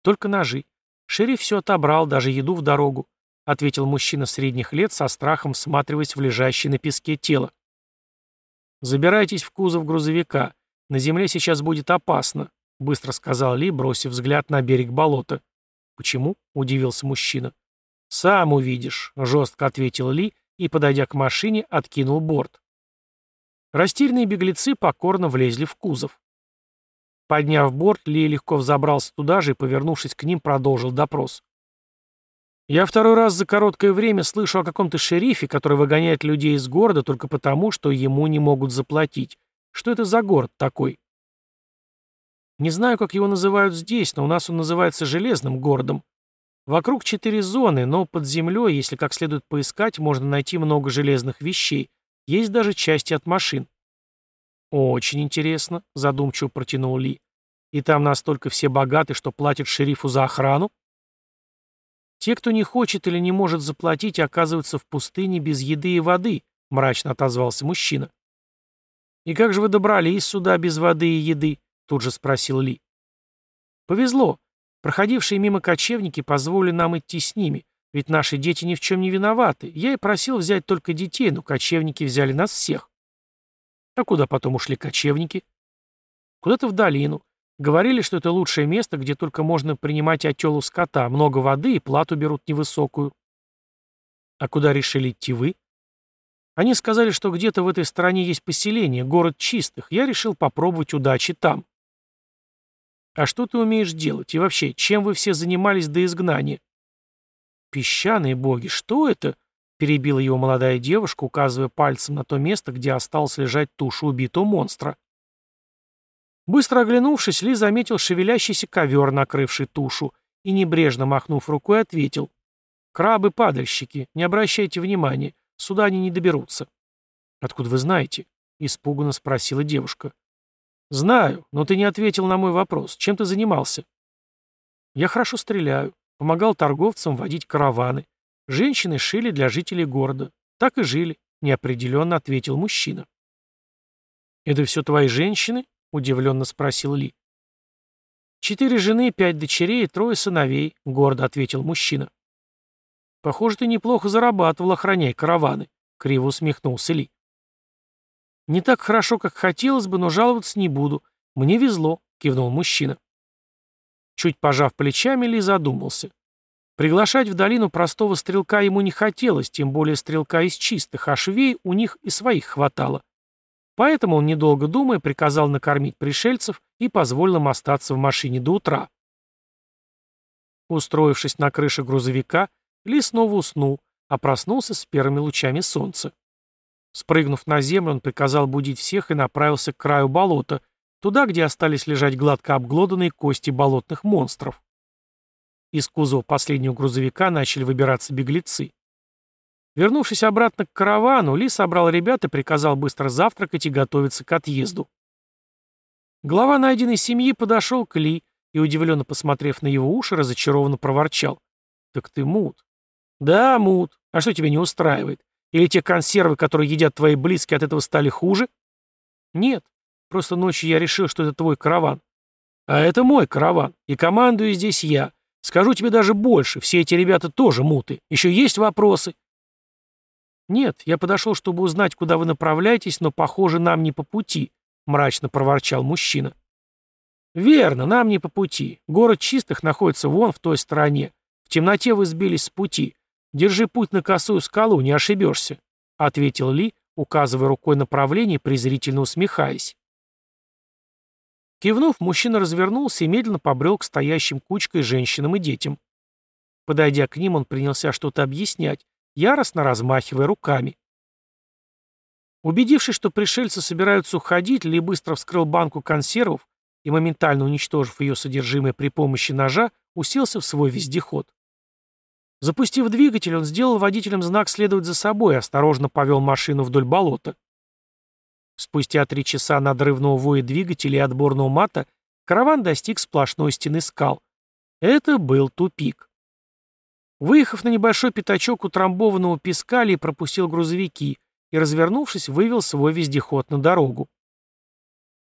«Только ножи. Шериф все отобрал, даже еду в дорогу», — ответил мужчина средних лет со страхом, всматриваясь в лежащее на песке тело. «Забирайтесь в кузов грузовика. На земле сейчас будет опасно», — быстро сказал Ли, бросив взгляд на берег болота. «Почему?» — удивился мужчина. «Сам увидишь», — жестко ответил Ли и, подойдя к машине, откинул борт. Растерянные беглецы покорно влезли в кузов. Подняв борт, Ли легко взобрался туда же и, повернувшись к ним, продолжил допрос. «Я второй раз за короткое время слышу о каком-то шерифе, который выгоняет людей из города только потому, что ему не могут заплатить. Что это за город такой?» «Не знаю, как его называют здесь, но у нас он называется Железным городом. Вокруг четыре зоны, но под землей, если как следует поискать, можно найти много железных вещей. Есть даже части от машин. «Очень интересно», — задумчиво протянул Ли. «И там настолько все богаты, что платят шерифу за охрану?» «Те, кто не хочет или не может заплатить, оказываются в пустыне без еды и воды», — мрачно отозвался мужчина. «И как же вы добрались сюда без воды и еды?» — тут же спросил Ли. «Повезло. Проходившие мимо кочевники позволили нам идти с ними, ведь наши дети ни в чем не виноваты. Я и просил взять только детей, но кочевники взяли нас всех. А куда потом ушли кочевники? Куда-то в долину. Говорили, что это лучшее место, где только можно принимать отелу скота, много воды и плату берут невысокую. А куда решили идти вы? Они сказали, что где-то в этой стране есть поселение, город чистых. Я решил попробовать удачи там. А что ты умеешь делать? И вообще, чем вы все занимались до изгнания? Песчаные боги, что это? Перебила его молодая девушка, указывая пальцем на то место, где осталось лежать туша убитого монстра. Быстро оглянувшись, Ли заметил шевелящийся ковер, накрывший тушу, и, небрежно махнув рукой, ответил. «Крабы-падальщики, не обращайте внимания, сюда они не доберутся». «Откуда вы знаете?» — испуганно спросила девушка. «Знаю, но ты не ответил на мой вопрос. Чем ты занимался?» «Я хорошо стреляю. Помогал торговцам водить караваны. Женщины шили для жителей города. Так и жили», — неопределенно ответил мужчина. «Это все твои женщины?» — удивленно спросил Ли. «Четыре жены, пять дочерей и трое сыновей», — гордо ответил мужчина. «Похоже, ты неплохо зарабатывал, охраняя караваны», — криво усмехнулся Ли. «Не так хорошо, как хотелось бы, но жаловаться не буду. Мне везло», — кивнул мужчина. Чуть пожав плечами, Ли задумался. Приглашать в долину простого стрелка ему не хотелось, тем более стрелка из чистых, а швей у них и своих хватало. Поэтому он, недолго думая, приказал накормить пришельцев и позволил им остаться в машине до утра. Устроившись на крыше грузовика, Ли снова уснул, а проснулся с первыми лучами солнца. Спрыгнув на землю, он приказал будить всех и направился к краю болота, туда, где остались лежать гладко обглоданные кости болотных монстров. Из кузова последнего грузовика начали выбираться беглецы. Вернувшись обратно к каравану, Ли собрал ребят и приказал быстро завтракать и готовиться к отъезду. Глава найденной семьи подошел к Ли и, удивленно посмотрев на его уши, разочарованно проворчал. «Так ты мут». «Да, мут. А что тебя не устраивает? Или те консервы, которые едят твои близкие, от этого стали хуже? Нет. Просто ночью я решил, что это твой караван. А это мой караван, и командую здесь я. Скажу тебе даже больше, все эти ребята тоже муты. Еще есть вопросы? Нет, я подошел, чтобы узнать, куда вы направляетесь, но, похоже, нам не по пути, мрачно проворчал мужчина. Верно, нам не по пути. Город чистых находится вон в той стороне. В темноте вы сбились с пути. «Держи путь на косую скалу, не ошибешься», — ответил Ли, указывая рукой направление, презрительно усмехаясь. Кивнув, мужчина развернулся и медленно побрел к стоящим кучкой женщинам и детям. Подойдя к ним, он принялся что-то объяснять, яростно размахивая руками. Убедившись, что пришельцы собираются уходить, Ли быстро вскрыл банку консервов и, моментально уничтожив ее содержимое при помощи ножа, уселся в свой вездеход. Запустив двигатель, он сделал водителям знак следовать за собой и осторожно повел машину вдоль болота. Спустя три часа надрывного воя двигателя и отборного мата караван достиг сплошной стены скал. Это был тупик. Выехав на небольшой пятачок утрамбованного песка, Ли пропустил грузовики и, развернувшись, вывел свой вездеход на дорогу.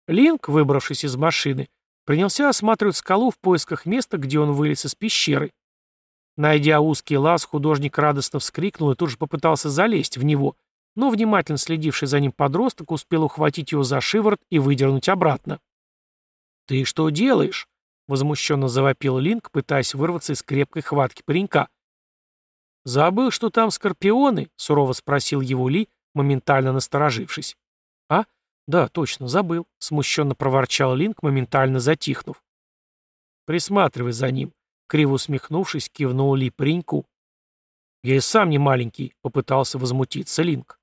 Линк, выбравшись из машины, принялся осматривать скалу в поисках места, где он вылез из пещеры. Найдя узкий лаз, художник радостно вскрикнул и тут же попытался залезть в него, но внимательно следивший за ним подросток успел ухватить его за шиворот и выдернуть обратно. «Ты что делаешь?» — возмущенно завопил Линк, пытаясь вырваться из крепкой хватки паренька. «Забыл, что там скорпионы?» — сурово спросил его Ли, моментально насторожившись. «А? Да, точно, забыл», — смущенно проворчал Линк, моментально затихнув. «Присматривай за ним. Криво усмехнувшись, кивнул Ли пареньку. «Я и сам не маленький», — попытался возмутиться Линк.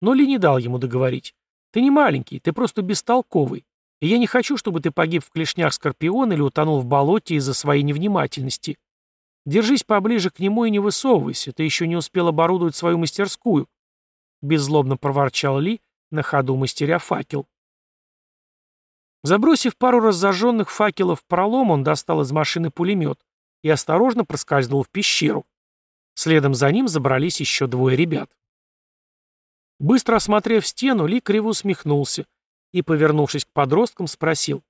Но Ли не дал ему договорить. «Ты не маленький, ты просто бестолковый. И я не хочу, чтобы ты погиб в клешнях Скорпиона или утонул в болоте из-за своей невнимательности. Держись поближе к нему и не высовывайся, ты еще не успел оборудовать свою мастерскую», — беззлобно проворчал Ли, на ходу мастеря факел. Забросив пару разожженных факелов в пролом, он достал из машины пулемет и осторожно проскользнул в пещеру. Следом за ним забрались еще двое ребят. Быстро осмотрев стену, Ли криво усмехнулся и, повернувшись к подросткам, спросил.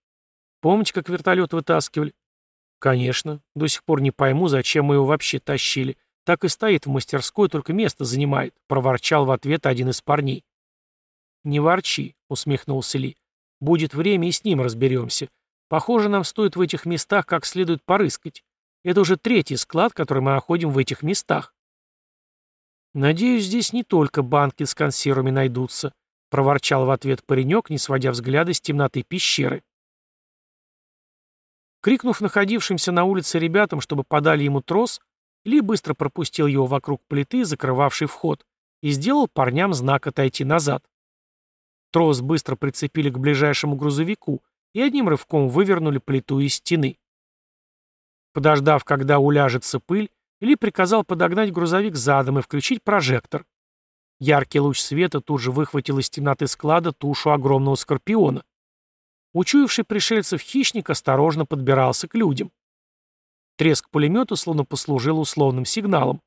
«Помните, как вертолет вытаскивали?» «Конечно. До сих пор не пойму, зачем мы его вообще тащили. Так и стоит в мастерской, только место занимает», — проворчал в ответ один из парней. «Не ворчи», — усмехнулся Ли. Будет время, и с ним разберемся. Похоже, нам стоит в этих местах как следует порыскать. Это уже третий склад, который мы находим в этих местах. Надеюсь, здесь не только банки с консервами найдутся, проворчал в ответ паренек, не сводя взгляда с темноты пещеры. Крикнув находившимся на улице ребятам, чтобы подали ему трос, Ли быстро пропустил его вокруг плиты, закрывавшей вход, и сделал парням знак отойти назад. Трос быстро прицепили к ближайшему грузовику и одним рывком вывернули плиту из стены. Подождав, когда уляжется пыль, Ли приказал подогнать грузовик задом и включить прожектор. Яркий луч света тут же выхватил из темноты склада тушу огромного скорпиона. Учуявший пришельцев хищник осторожно подбирался к людям. Треск пулемета словно послужил условным сигналом.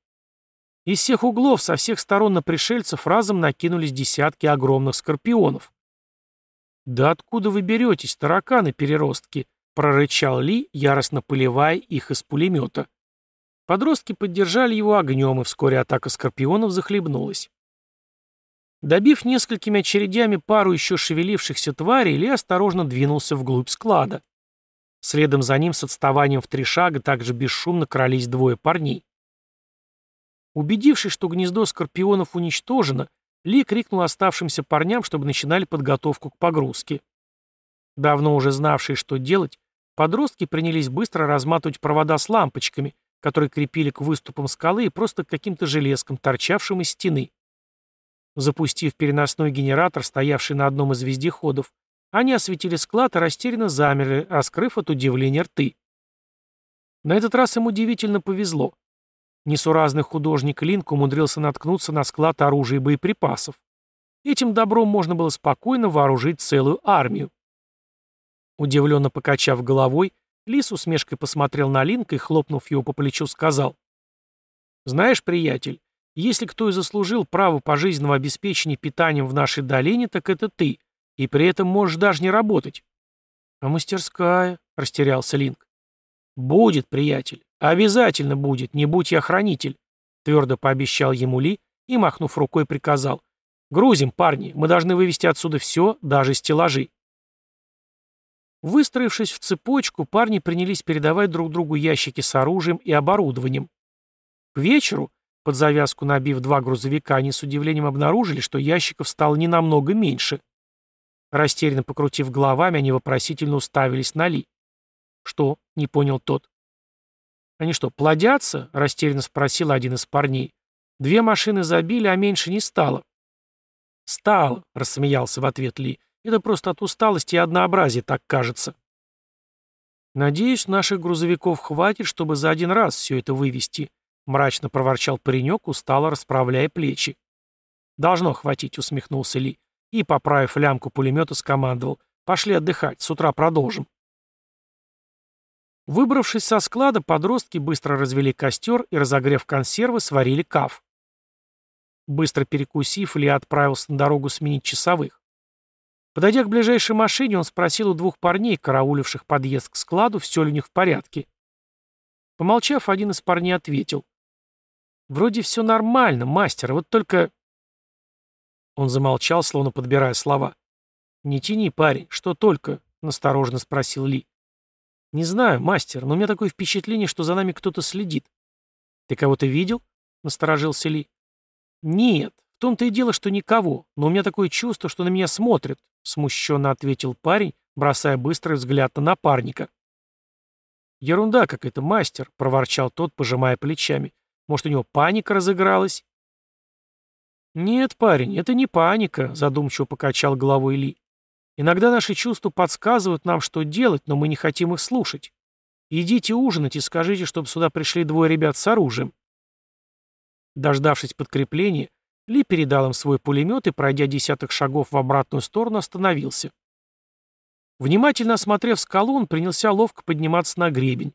Из всех углов, со всех сторон на пришельцев разом накинулись десятки огромных скорпионов. «Да откуда вы беретесь, тараканы-переростки?» — прорычал Ли, яростно поливая их из пулемета. Подростки поддержали его огнем, и вскоре атака скорпионов захлебнулась. Добив несколькими очередями пару еще шевелившихся тварей, Ли осторожно двинулся вглубь склада. Следом за ним с отставанием в три шага также бесшумно крались двое парней. Убедившись, что гнездо скорпионов уничтожено, Ли крикнул оставшимся парням, чтобы начинали подготовку к погрузке. Давно уже знавшие, что делать, подростки принялись быстро разматывать провода с лампочками, которые крепили к выступам скалы и просто к каким-то железкам, торчавшим из стены. Запустив переносной генератор, стоявший на одном из вездеходов, они осветили склад и растерянно замерли, раскрыв от удивления рты. На этот раз им удивительно повезло. Несуразный художник Линк умудрился наткнуться на склад оружия и боеприпасов. Этим добром можно было спокойно вооружить целую армию. Удивленно покачав головой, Ли с усмешкой посмотрел на Линка и, хлопнув его по плечу, сказал. «Знаешь, приятель, если кто и заслужил право пожизненного обеспечения питанием в нашей долине, так это ты, и при этом можешь даже не работать». «А мастерская?» — растерялся Линк. «Будет, приятель. «Обязательно будет, не будь я хранитель», — твердо пообещал ему Ли и, махнув рукой, приказал. «Грузим, парни, мы должны вывести отсюда все, даже стеллажи». Выстроившись в цепочку, парни принялись передавать друг другу ящики с оружием и оборудованием. К вечеру, под завязку набив два грузовика, они с удивлением обнаружили, что ящиков стало не намного меньше. Растерянно покрутив головами, они вопросительно уставились на Ли. «Что?» — не понял тот. «Они что, плодятся?» — растерянно спросил один из парней. «Две машины забили, а меньше не стало». «Стало», — рассмеялся в ответ Ли. «Это просто от усталости и однообразия так кажется». «Надеюсь, наших грузовиков хватит, чтобы за один раз все это вывести», — мрачно проворчал паренек, устало расправляя плечи. «Должно хватить», — усмехнулся Ли. И, поправив лямку пулемета, скомандовал. «Пошли отдыхать, с утра продолжим». Выбравшись со склада, подростки быстро развели костер и, разогрев консервы, сварили каф. Быстро перекусив, Илья отправился на дорогу сменить часовых. Подойдя к ближайшей машине, он спросил у двух парней, карауливших подъезд к складу, все ли у них в порядке. Помолчав, один из парней ответил. «Вроде все нормально, мастер, вот только...» Он замолчал, словно подбирая слова. «Не тяни, парень, что только?» — настороженно спросил Ли. «Не знаю, мастер, но у меня такое впечатление, что за нами кто-то следит». «Ты кого-то видел?» — насторожился Ли. «Нет, том-то и дело, что никого, но у меня такое чувство, что на меня смотрят», — смущенно ответил парень, бросая быстрый взгляд на напарника. «Ерунда какая-то, мастер», — проворчал тот, пожимая плечами. «Может, у него паника разыгралась?» «Нет, парень, это не паника», — задумчиво покачал головой Ли. Иногда наши чувства подсказывают нам, что делать, но мы не хотим их слушать. Идите ужинать и скажите, чтобы сюда пришли двое ребят с оружием. Дождавшись подкрепления, Ли передал им свой пулемет и, пройдя десяток шагов в обратную сторону, остановился. Внимательно осмотрев скалу, он принялся ловко подниматься на гребень.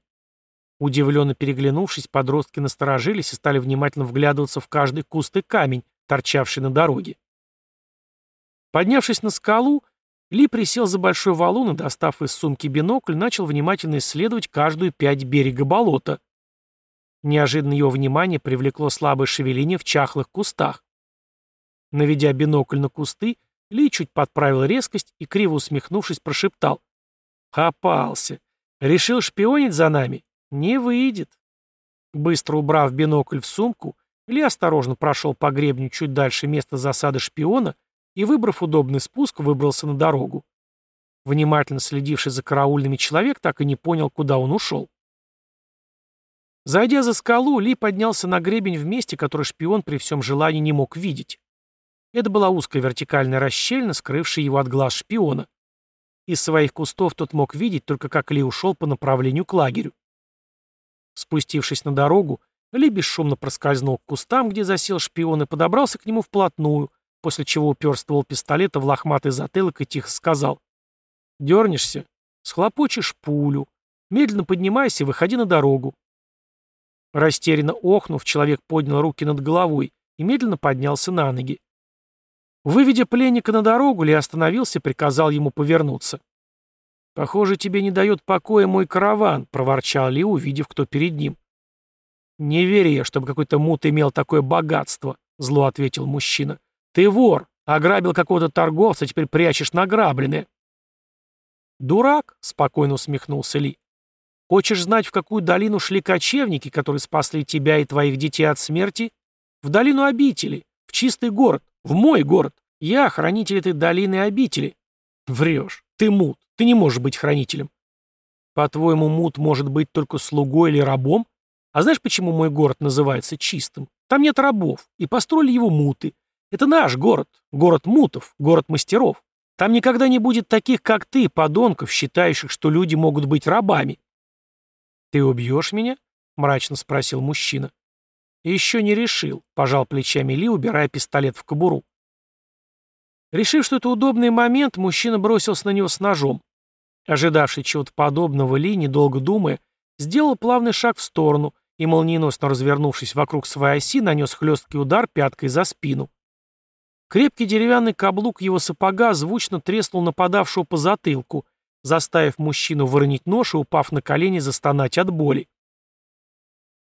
Удивленно переглянувшись, подростки насторожились и стали внимательно вглядываться в каждый куст и камень, торчавший на дороге. Поднявшись на скалу, ли присел за большой валун и, достав из сумки бинокль, начал внимательно исследовать каждую пять берега болота. Неожиданно его внимание привлекло слабое шевеление в чахлых кустах. Наведя бинокль на кусты, Ли чуть подправил резкость и, криво усмехнувшись, прошептал. «Попался. Решил шпионить за нами? Не выйдет». Быстро убрав бинокль в сумку, Ли осторожно прошел по гребню чуть дальше места засады шпиона и, выбрав удобный спуск, выбрался на дорогу. Внимательно следивший за караульными человек так и не понял, куда он ушел. Зайдя за скалу, Ли поднялся на гребень в месте, которое шпион при всем желании не мог видеть. Это была узкая вертикальная расщельна, скрывшая его от глаз шпиона. Из своих кустов тот мог видеть только как Ли ушел по направлению к лагерю. Спустившись на дорогу, Ли бесшумно проскользнул к кустам, где засел шпион, и подобрался к нему вплотную, после чего упер ствол пистолета в лохматый затылок и тихо сказал. «Дернешься? Схлопочешь пулю. Медленно поднимайся и выходи на дорогу». Растерянно охнув, человек поднял руки над головой и медленно поднялся на ноги. Выведя пленника на дорогу, Ли остановился и приказал ему повернуться. «Похоже, тебе не дает покоя мой караван», — проворчал Ли, увидев, кто перед ним. «Не верю я, чтобы какой-то мут имел такое богатство», — зло ответил мужчина. «Ты вор, ограбил какого-то торговца, теперь прячешь награбленное». «Дурак», — спокойно усмехнулся Ли. «Хочешь знать, в какую долину шли кочевники, которые спасли тебя и твоих детей от смерти? В долину обители, в чистый город, в мой город. Я хранитель этой долины обители». «Врешь, ты мут, ты не можешь быть хранителем». «По-твоему, мут может быть только слугой или рабом?» А знаешь, почему мой город называется чистым? Там нет рабов, и построили его муты. Это наш город, город мутов, город мастеров. Там никогда не будет таких, как ты, подонков, считающих, что люди могут быть рабами. «Ты убьешь меня?» — мрачно спросил мужчина. «Еще не решил», — пожал плечами Ли, убирая пистолет в кобуру. Решив, что это удобный момент, мужчина бросился на него с ножом. Ожидавший чего-то подобного Ли, недолго думая, сделал плавный шаг в сторону — и, молниеносно развернувшись вокруг своей оси, нанес хлесткий удар пяткой за спину. Крепкий деревянный каблук его сапога звучно треснул нападавшего по затылку, заставив мужчину выронить нож и, упав на колени, застонать от боли.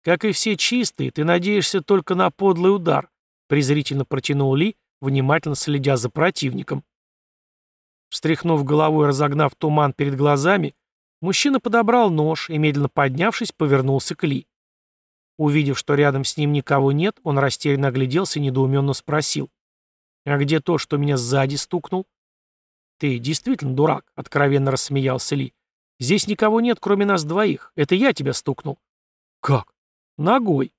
«Как и все чистые, ты надеешься только на подлый удар», презрительно протянул Ли, внимательно следя за противником. Встряхнув головой и разогнав туман перед глазами, мужчина подобрал нож и, медленно поднявшись, повернулся к Ли. Увидев, что рядом с ним никого нет, он растерянно огляделся и недоуменно спросил. «А где то, что меня сзади стукнул?» «Ты действительно дурак», — откровенно рассмеялся Ли. «Здесь никого нет, кроме нас двоих. Это я тебя стукнул». «Как?» «Ногой».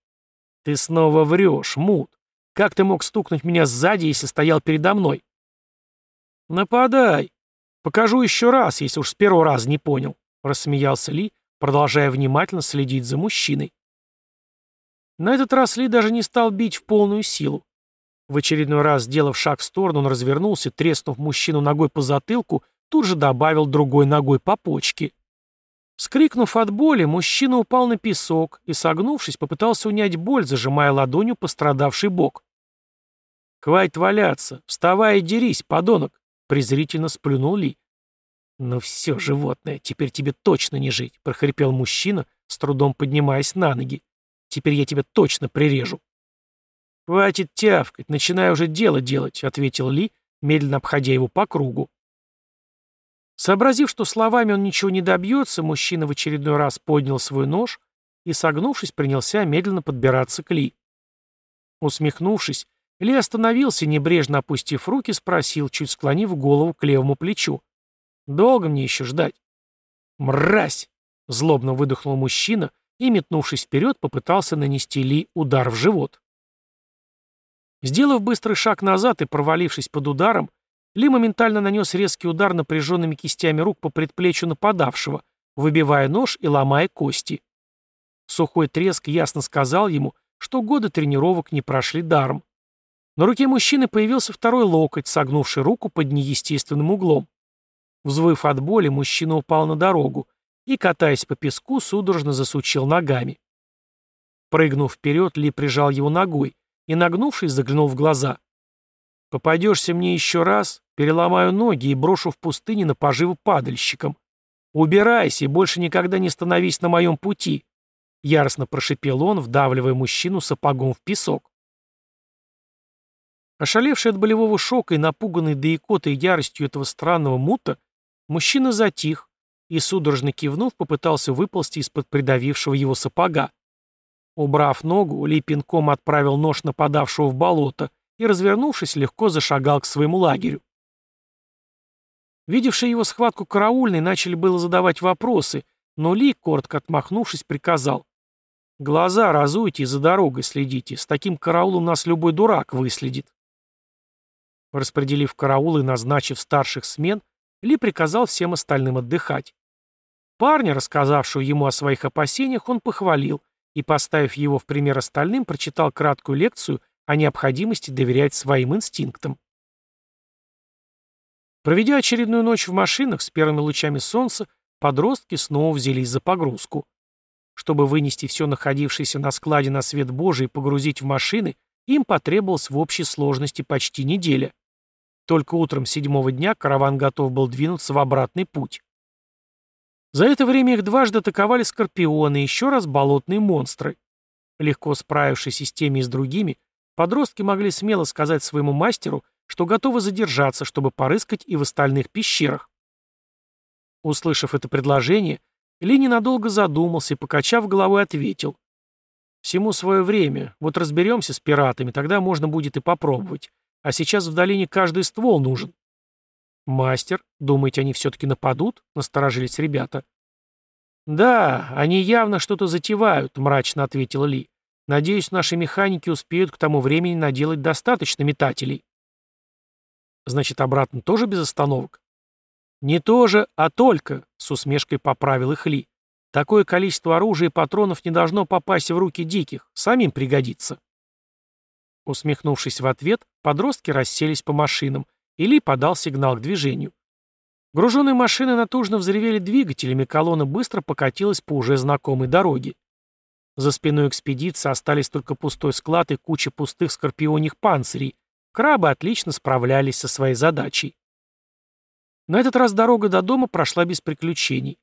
«Ты снова врешь, мут. Как ты мог стукнуть меня сзади, если стоял передо мной?» «Нападай. Покажу еще раз, если уж с первого раза не понял», — рассмеялся Ли, продолжая внимательно следить за мужчиной. На этот раз Ли даже не стал бить в полную силу. В очередной раз, сделав шаг в сторону, он развернулся, треснув мужчину ногой по затылку, тут же добавил другой ногой по почке. Скрикнув от боли, мужчина упал на песок и, согнувшись, попытался унять боль, зажимая ладонью пострадавший бок. «Хватит валяться! Вставай и дерись, подонок!» — презрительно сплюнул Ли. «Ну все, животное, теперь тебе точно не жить!» — прохрипел мужчина, с трудом поднимаясь на ноги. Теперь я тебя точно прирежу». «Хватит тявкать, начинай уже дело делать», — ответил Ли, медленно обходя его по кругу. Сообразив, что словами он ничего не добьется, мужчина в очередной раз поднял свой нож и, согнувшись, принялся медленно подбираться к Ли. Усмехнувшись, Ли остановился, небрежно опустив руки, спросил, чуть склонив голову к левому плечу. «Долго мне еще ждать?» «Мразь!» — злобно выдохнул мужчина, и, метнувшись вперед, попытался нанести Ли удар в живот. Сделав быстрый шаг назад и провалившись под ударом, Ли моментально нанес резкий удар напряженными кистями рук по предплечью нападавшего, выбивая нож и ломая кости. Сухой треск ясно сказал ему, что годы тренировок не прошли даром. На руке мужчины появился второй локоть, согнувший руку под неестественным углом. Взвыв от боли, мужчина упал на дорогу, и, катаясь по песку, судорожно засучил ногами. Прыгнув вперед, Ли прижал его ногой и, нагнувшись, заглянул в глаза. «Попадешься мне еще раз, переломаю ноги и брошу в пустыне на поживу падальщикам. Убирайся и больше никогда не становись на моем пути», — яростно прошипел он, вдавливая мужчину сапогом в песок. Ошалевший от болевого шока и напуганный до икоты яростью этого странного мута, мужчина затих, и, судорожно кивнув, попытался выползти из-под придавившего его сапога. Убрав ногу, Ли пинком отправил нож нападавшего в болото и, развернувшись, легко зашагал к своему лагерю. Видевшие его схватку караульные начали было задавать вопросы, но Ли, коротко отмахнувшись, приказал. «Глаза разуйте и за дорогой следите. С таким караулом нас любой дурак выследит». Распределив караул и назначив старших смен, ли приказал всем остальным отдыхать. Парня, рассказавшего ему о своих опасениях, он похвалил и, поставив его в пример остальным, прочитал краткую лекцию о необходимости доверять своим инстинктам. Проведя очередную ночь в машинах с первыми лучами солнца, подростки снова взялись за погрузку. Чтобы вынести все находившееся на складе на свет Божий и погрузить в машины, им потребовалось в общей сложности почти неделя. Только утром седьмого дня караван готов был двинуться в обратный путь. За это время их дважды атаковали скорпионы и еще раз болотные монстры. Легко справившись с теми, и с другими, подростки могли смело сказать своему мастеру, что готовы задержаться, чтобы порыскать и в остальных пещерах. Услышав это предложение, ли ненадолго задумался и, покачав головой, ответил. «Всему свое время. Вот разберемся с пиратами, тогда можно будет и попробовать. А сейчас в долине каждый ствол нужен». «Мастер, думаете, они все-таки нападут?» — насторожились ребята. «Да, они явно что-то затевают», — мрачно ответил Ли. «Надеюсь, наши механики успеют к тому времени наделать достаточно метателей». «Значит, обратно тоже без остановок?» «Не тоже, а только», — с усмешкой поправил их Ли. «Такое количество оружия и патронов не должно попасть в руки диких, самим пригодится». Усмехнувшись в ответ, подростки расселись по машинам, и Ли подал сигнал к движению. Груженные машины натужно взревели двигателями, колонна быстро покатилась по уже знакомой дороге. За спиной экспедиции остались только пустой склад и куча пустых скорпионих панцирей. Крабы отлично справлялись со своей задачей. На этот раз дорога до дома прошла без приключений.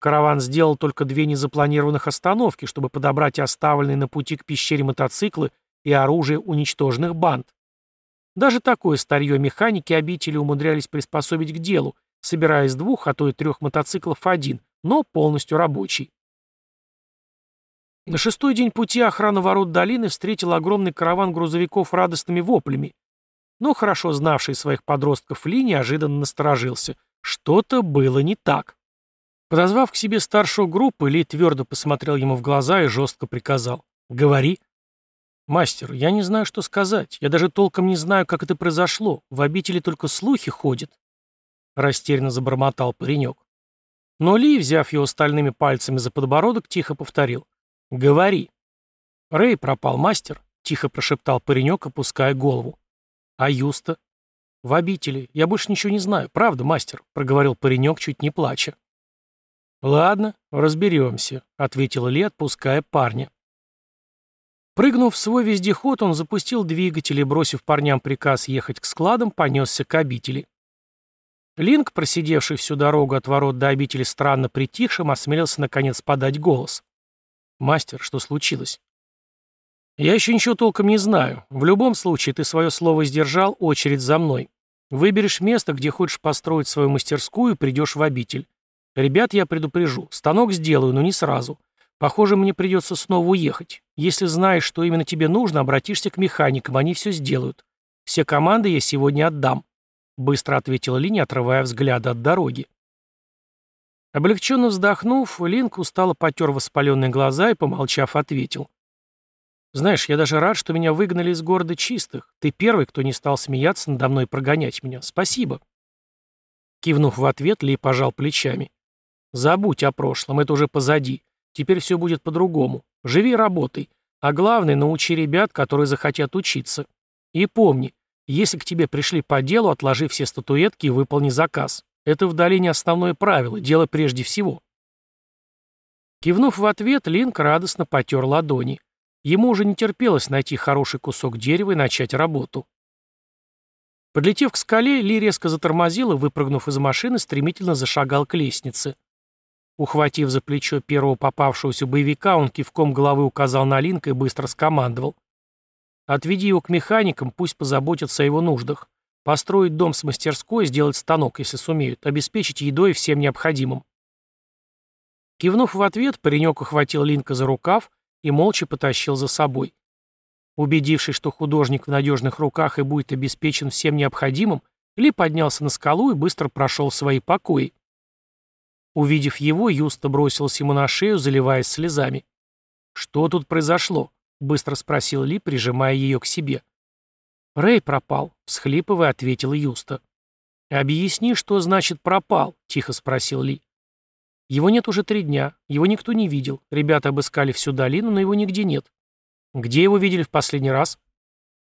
Караван сделал только две незапланированных остановки, чтобы подобрать оставленные на пути к пещере мотоциклы и оружие уничтоженных банд. Даже такое старье механики обители умудрялись приспособить к делу, собирая из двух, а то и трех мотоциклов один, но полностью рабочий. На шестой день пути охрана ворот долины встретила огромный караван грузовиков радостными воплями, но хорошо знавший своих подростков Ли неожиданно насторожился. Что-то было не так. Подозвав к себе старшую группу, Ли твердо посмотрел ему в глаза и жестко приказал. «Говори». «Мастер, я не знаю, что сказать. Я даже толком не знаю, как это произошло. В обители только слухи ходят». Растерянно забормотал паренек. Но Ли, взяв его стальными пальцами за подбородок, тихо повторил. «Говори». «Рэй пропал, мастер», — тихо прошептал паренек, опуская голову. «А Юста?» «В обители. Я больше ничего не знаю. Правда, мастер?» — проговорил паренек, чуть не плача. «Ладно, разберемся», — ответил Ли, отпуская парня. Прыгнув в свой вездеход, он запустил двигатель и, бросив парням приказ ехать к складам, понесся к обители. Линк, просидевший всю дорогу от ворот до обители странно притихшим, осмелился наконец подать голос. «Мастер, что случилось?» «Я еще ничего толком не знаю. В любом случае, ты свое слово сдержал, очередь за мной. Выберешь место, где хочешь построить свою мастерскую, и придешь в обитель. Ребят, я предупрежу. Станок сделаю, но не сразу. Похоже, мне придется снова уехать. Если знаешь, что именно тебе нужно, обратишься к механикам, они все сделают. Все команды я сегодня отдам», — быстро ответила Ли, не отрывая взгляда от дороги. Облегченно вздохнув, Линк устало потер воспаленные глаза и, помолчав, ответил. Знаешь, я даже рад, что меня выгнали из города чистых. Ты первый, кто не стал смеяться надо мной и прогонять меня. Спасибо. Кивнув в ответ, Ли пожал плечами. Забудь о прошлом, это уже позади. Теперь все будет по-другому. Живи и работай. А главное, научи ребят, которые захотят учиться. И помни, если к тебе пришли по делу, отложи все статуэтки и выполни заказ. Это в долине основное правило, дело прежде всего. Кивнув в ответ, Линк радостно потер ладони. Ему уже не терпелось найти хороший кусок дерева и начать работу. Подлетев к скале, Ли резко затормозил и, выпрыгнув из машины, стремительно зашагал к лестнице. Ухватив за плечо первого попавшегося боевика, он кивком головы указал на Линка и быстро скомандовал. «Отведи его к механикам, пусть позаботятся о его нуждах. Построить дом с мастерской, сделать станок, если сумеют, обеспечить едой всем необходимым». Кивнув в ответ, паренек ухватил Линка за рукав и молча потащил за собой. Убедившись, что художник в надежных руках и будет обеспечен всем необходимым, Ли поднялся на скалу и быстро прошел свои покои. Увидев его, Юста бросился ему на шею, заливаясь слезами. «Что тут произошло?» — быстро спросил Ли, прижимая ее к себе. «Рэй пропал», — всхлипывая, ответила Юста. «Объясни, что значит пропал?» — тихо спросил Ли. Его нет уже три дня, его никто не видел. Ребята обыскали всю долину, но его нигде нет. Где его видели в последний раз?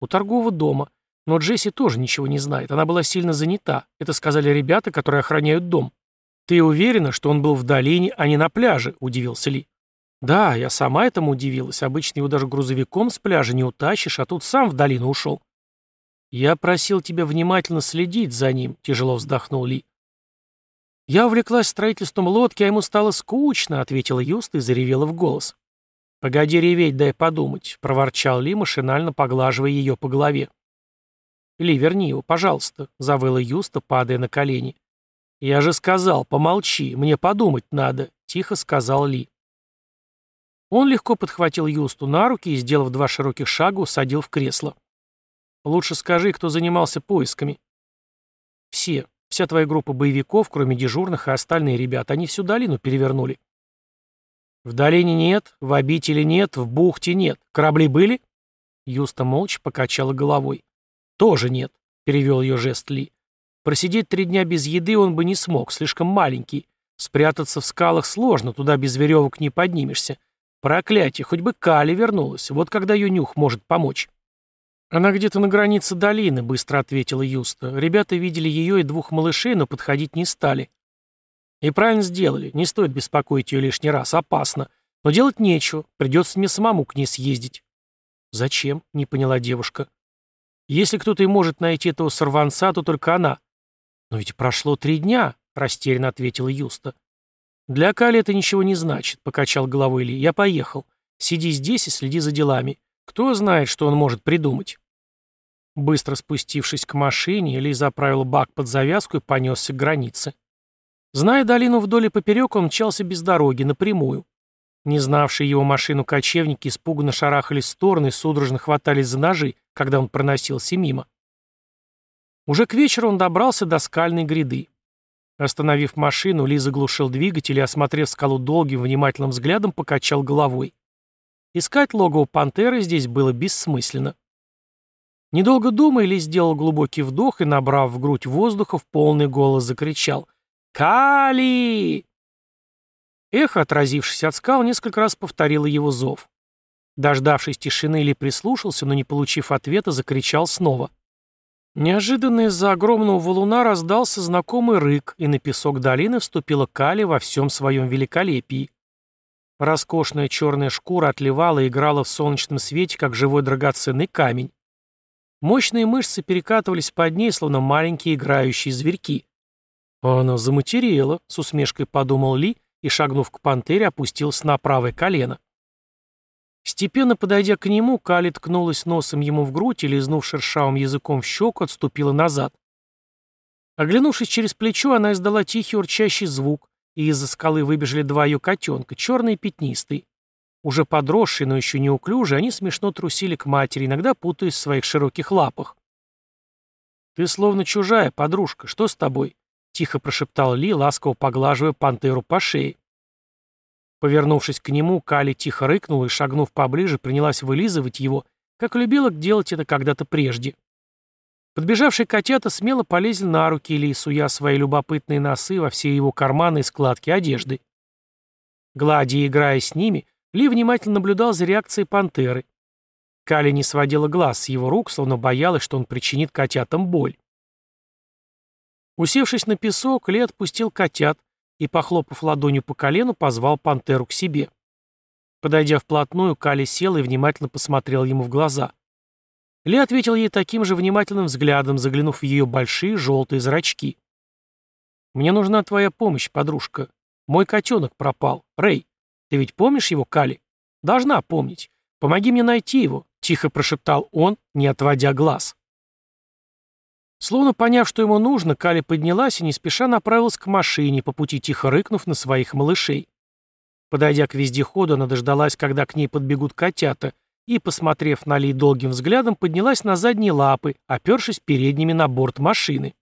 У торгового дома. Но Джесси тоже ничего не знает. Она была сильно занята. Это сказали ребята, которые охраняют дом. Ты уверена, что он был в долине, а не на пляже? Удивился Ли. Да, я сама этому удивилась. Обычно его даже грузовиком с пляжа не утащишь, а тут сам в долину ушел. Я просил тебя внимательно следить за ним, тяжело вздохнул Ли. «Я увлеклась строительством лодки, а ему стало скучно», — ответила Юста и заревела в голос. «Погоди реветь, дай подумать», — проворчал Ли, машинально поглаживая ее по голове. «Ли, верни его, пожалуйста», — завыла Юста, падая на колени. «Я же сказал, помолчи, мне подумать надо», — тихо сказал Ли. Он легко подхватил Юсту на руки и, сделав два широких шага, усадил в кресло. «Лучше скажи, кто занимался поисками». «Все», Вся твоя группа боевиков, кроме дежурных и остальные ребята, они всю долину перевернули. В долине нет, в обители нет, в бухте нет. Корабли были? Юста молча покачала головой. Тоже нет, перевел ее жест Ли. Просидеть три дня без еды он бы не смог, слишком маленький. Спрятаться в скалах сложно, туда без веревок не поднимешься. Проклятие, хоть бы Кали вернулась, вот когда ее нюх может помочь. «Она где-то на границе долины», — быстро ответила Юста. «Ребята видели ее и двух малышей, но подходить не стали». «И правильно сделали. Не стоит беспокоить ее лишний раз. Опасно. Но делать нечего. Придется мне самому к ней съездить». «Зачем?» — не поняла девушка. «Если кто-то и может найти этого сорванца, то только она». «Но ведь прошло три дня», — растерянно ответила Юста. «Для Кали это ничего не значит», — покачал головой Ли. «Я поехал. Сиди здесь и следи за делами. Кто знает, что он может придумать. Быстро спустившись к машине, Ли заправил бак под завязку и понесся к границе. Зная долину вдоль и поперек, он мчался без дороги, напрямую. Не знавшие его машину кочевники испуганно шарахались в стороны и судорожно хватались за ножи, когда он проносился мимо. Уже к вечеру он добрался до скальной гряды. Остановив машину, Ли заглушил двигатель и, осмотрев скалу долгим, внимательным взглядом, покачал головой. Искать логово пантеры здесь было бессмысленно. Недолго думая, Ли сделал глубокий вдох и, набрав в грудь воздуха, в полный голос закричал «Кали!». Эхо, отразившись от скал, несколько раз повторило его зов. Дождавшись тишины, Ли прислушался, но, не получив ответа, закричал снова. Неожиданно из-за огромного валуна раздался знакомый рык, и на песок долины вступила Кали во всем своем великолепии. Роскошная черная шкура отливала и играла в солнечном свете, как живой драгоценный камень. Мощные мышцы перекатывались под ней, словно маленькие играющие зверьки. «Она заматерела», — с усмешкой подумал Ли и, шагнув к пантере, опустился на правое колено. Степенно подойдя к нему, Кали ткнулась носом ему в грудь и, лизнув шершавым языком в щеку, отступила назад. Оглянувшись через плечо, она издала тихий урчащий звук, и из-за скалы выбежали два ее котенка, черный и пятнистый. Уже подросшие, но еще неуклюжие, они смешно трусили к матери, иногда путаясь в своих широких лапах. «Ты словно чужая, подружка, что с тобой?» — тихо прошептал Ли, ласково поглаживая пантеру по шее. Повернувшись к нему, Кали тихо рыкнула и, шагнув поближе, принялась вылизывать его, как любила делать это когда-то прежде. Подбежавшие котята смело полезли на руки Ильи, суя свои любопытные носы во все его карманы и складки одежды. Гладя и играя с ними, Ли внимательно наблюдал за реакцией пантеры. Кали не сводила глаз с его рук, словно боялась, что он причинит котятам боль. Усевшись на песок, Ли отпустил котят и, похлопав ладонью по колену, позвал пантеру к себе. Подойдя вплотную, Кали сел и внимательно посмотрел ему в глаза. Ли ответил ей таким же внимательным взглядом, заглянув в ее большие желтые зрачки. «Мне нужна твоя помощь, подружка. Мой котенок пропал. Рэй, ты ведь помнишь его, Кали? Должна помнить. Помоги мне найти его», — тихо прошептал он, не отводя глаз. Словно поняв, что ему нужно, Кали поднялась и не спеша направилась к машине, по пути тихо рыкнув на своих малышей. Подойдя к вездеходу, она дождалась, когда к ней подбегут котята, и, посмотрев на Ли долгим взглядом, поднялась на задние лапы, опершись передними на борт машины.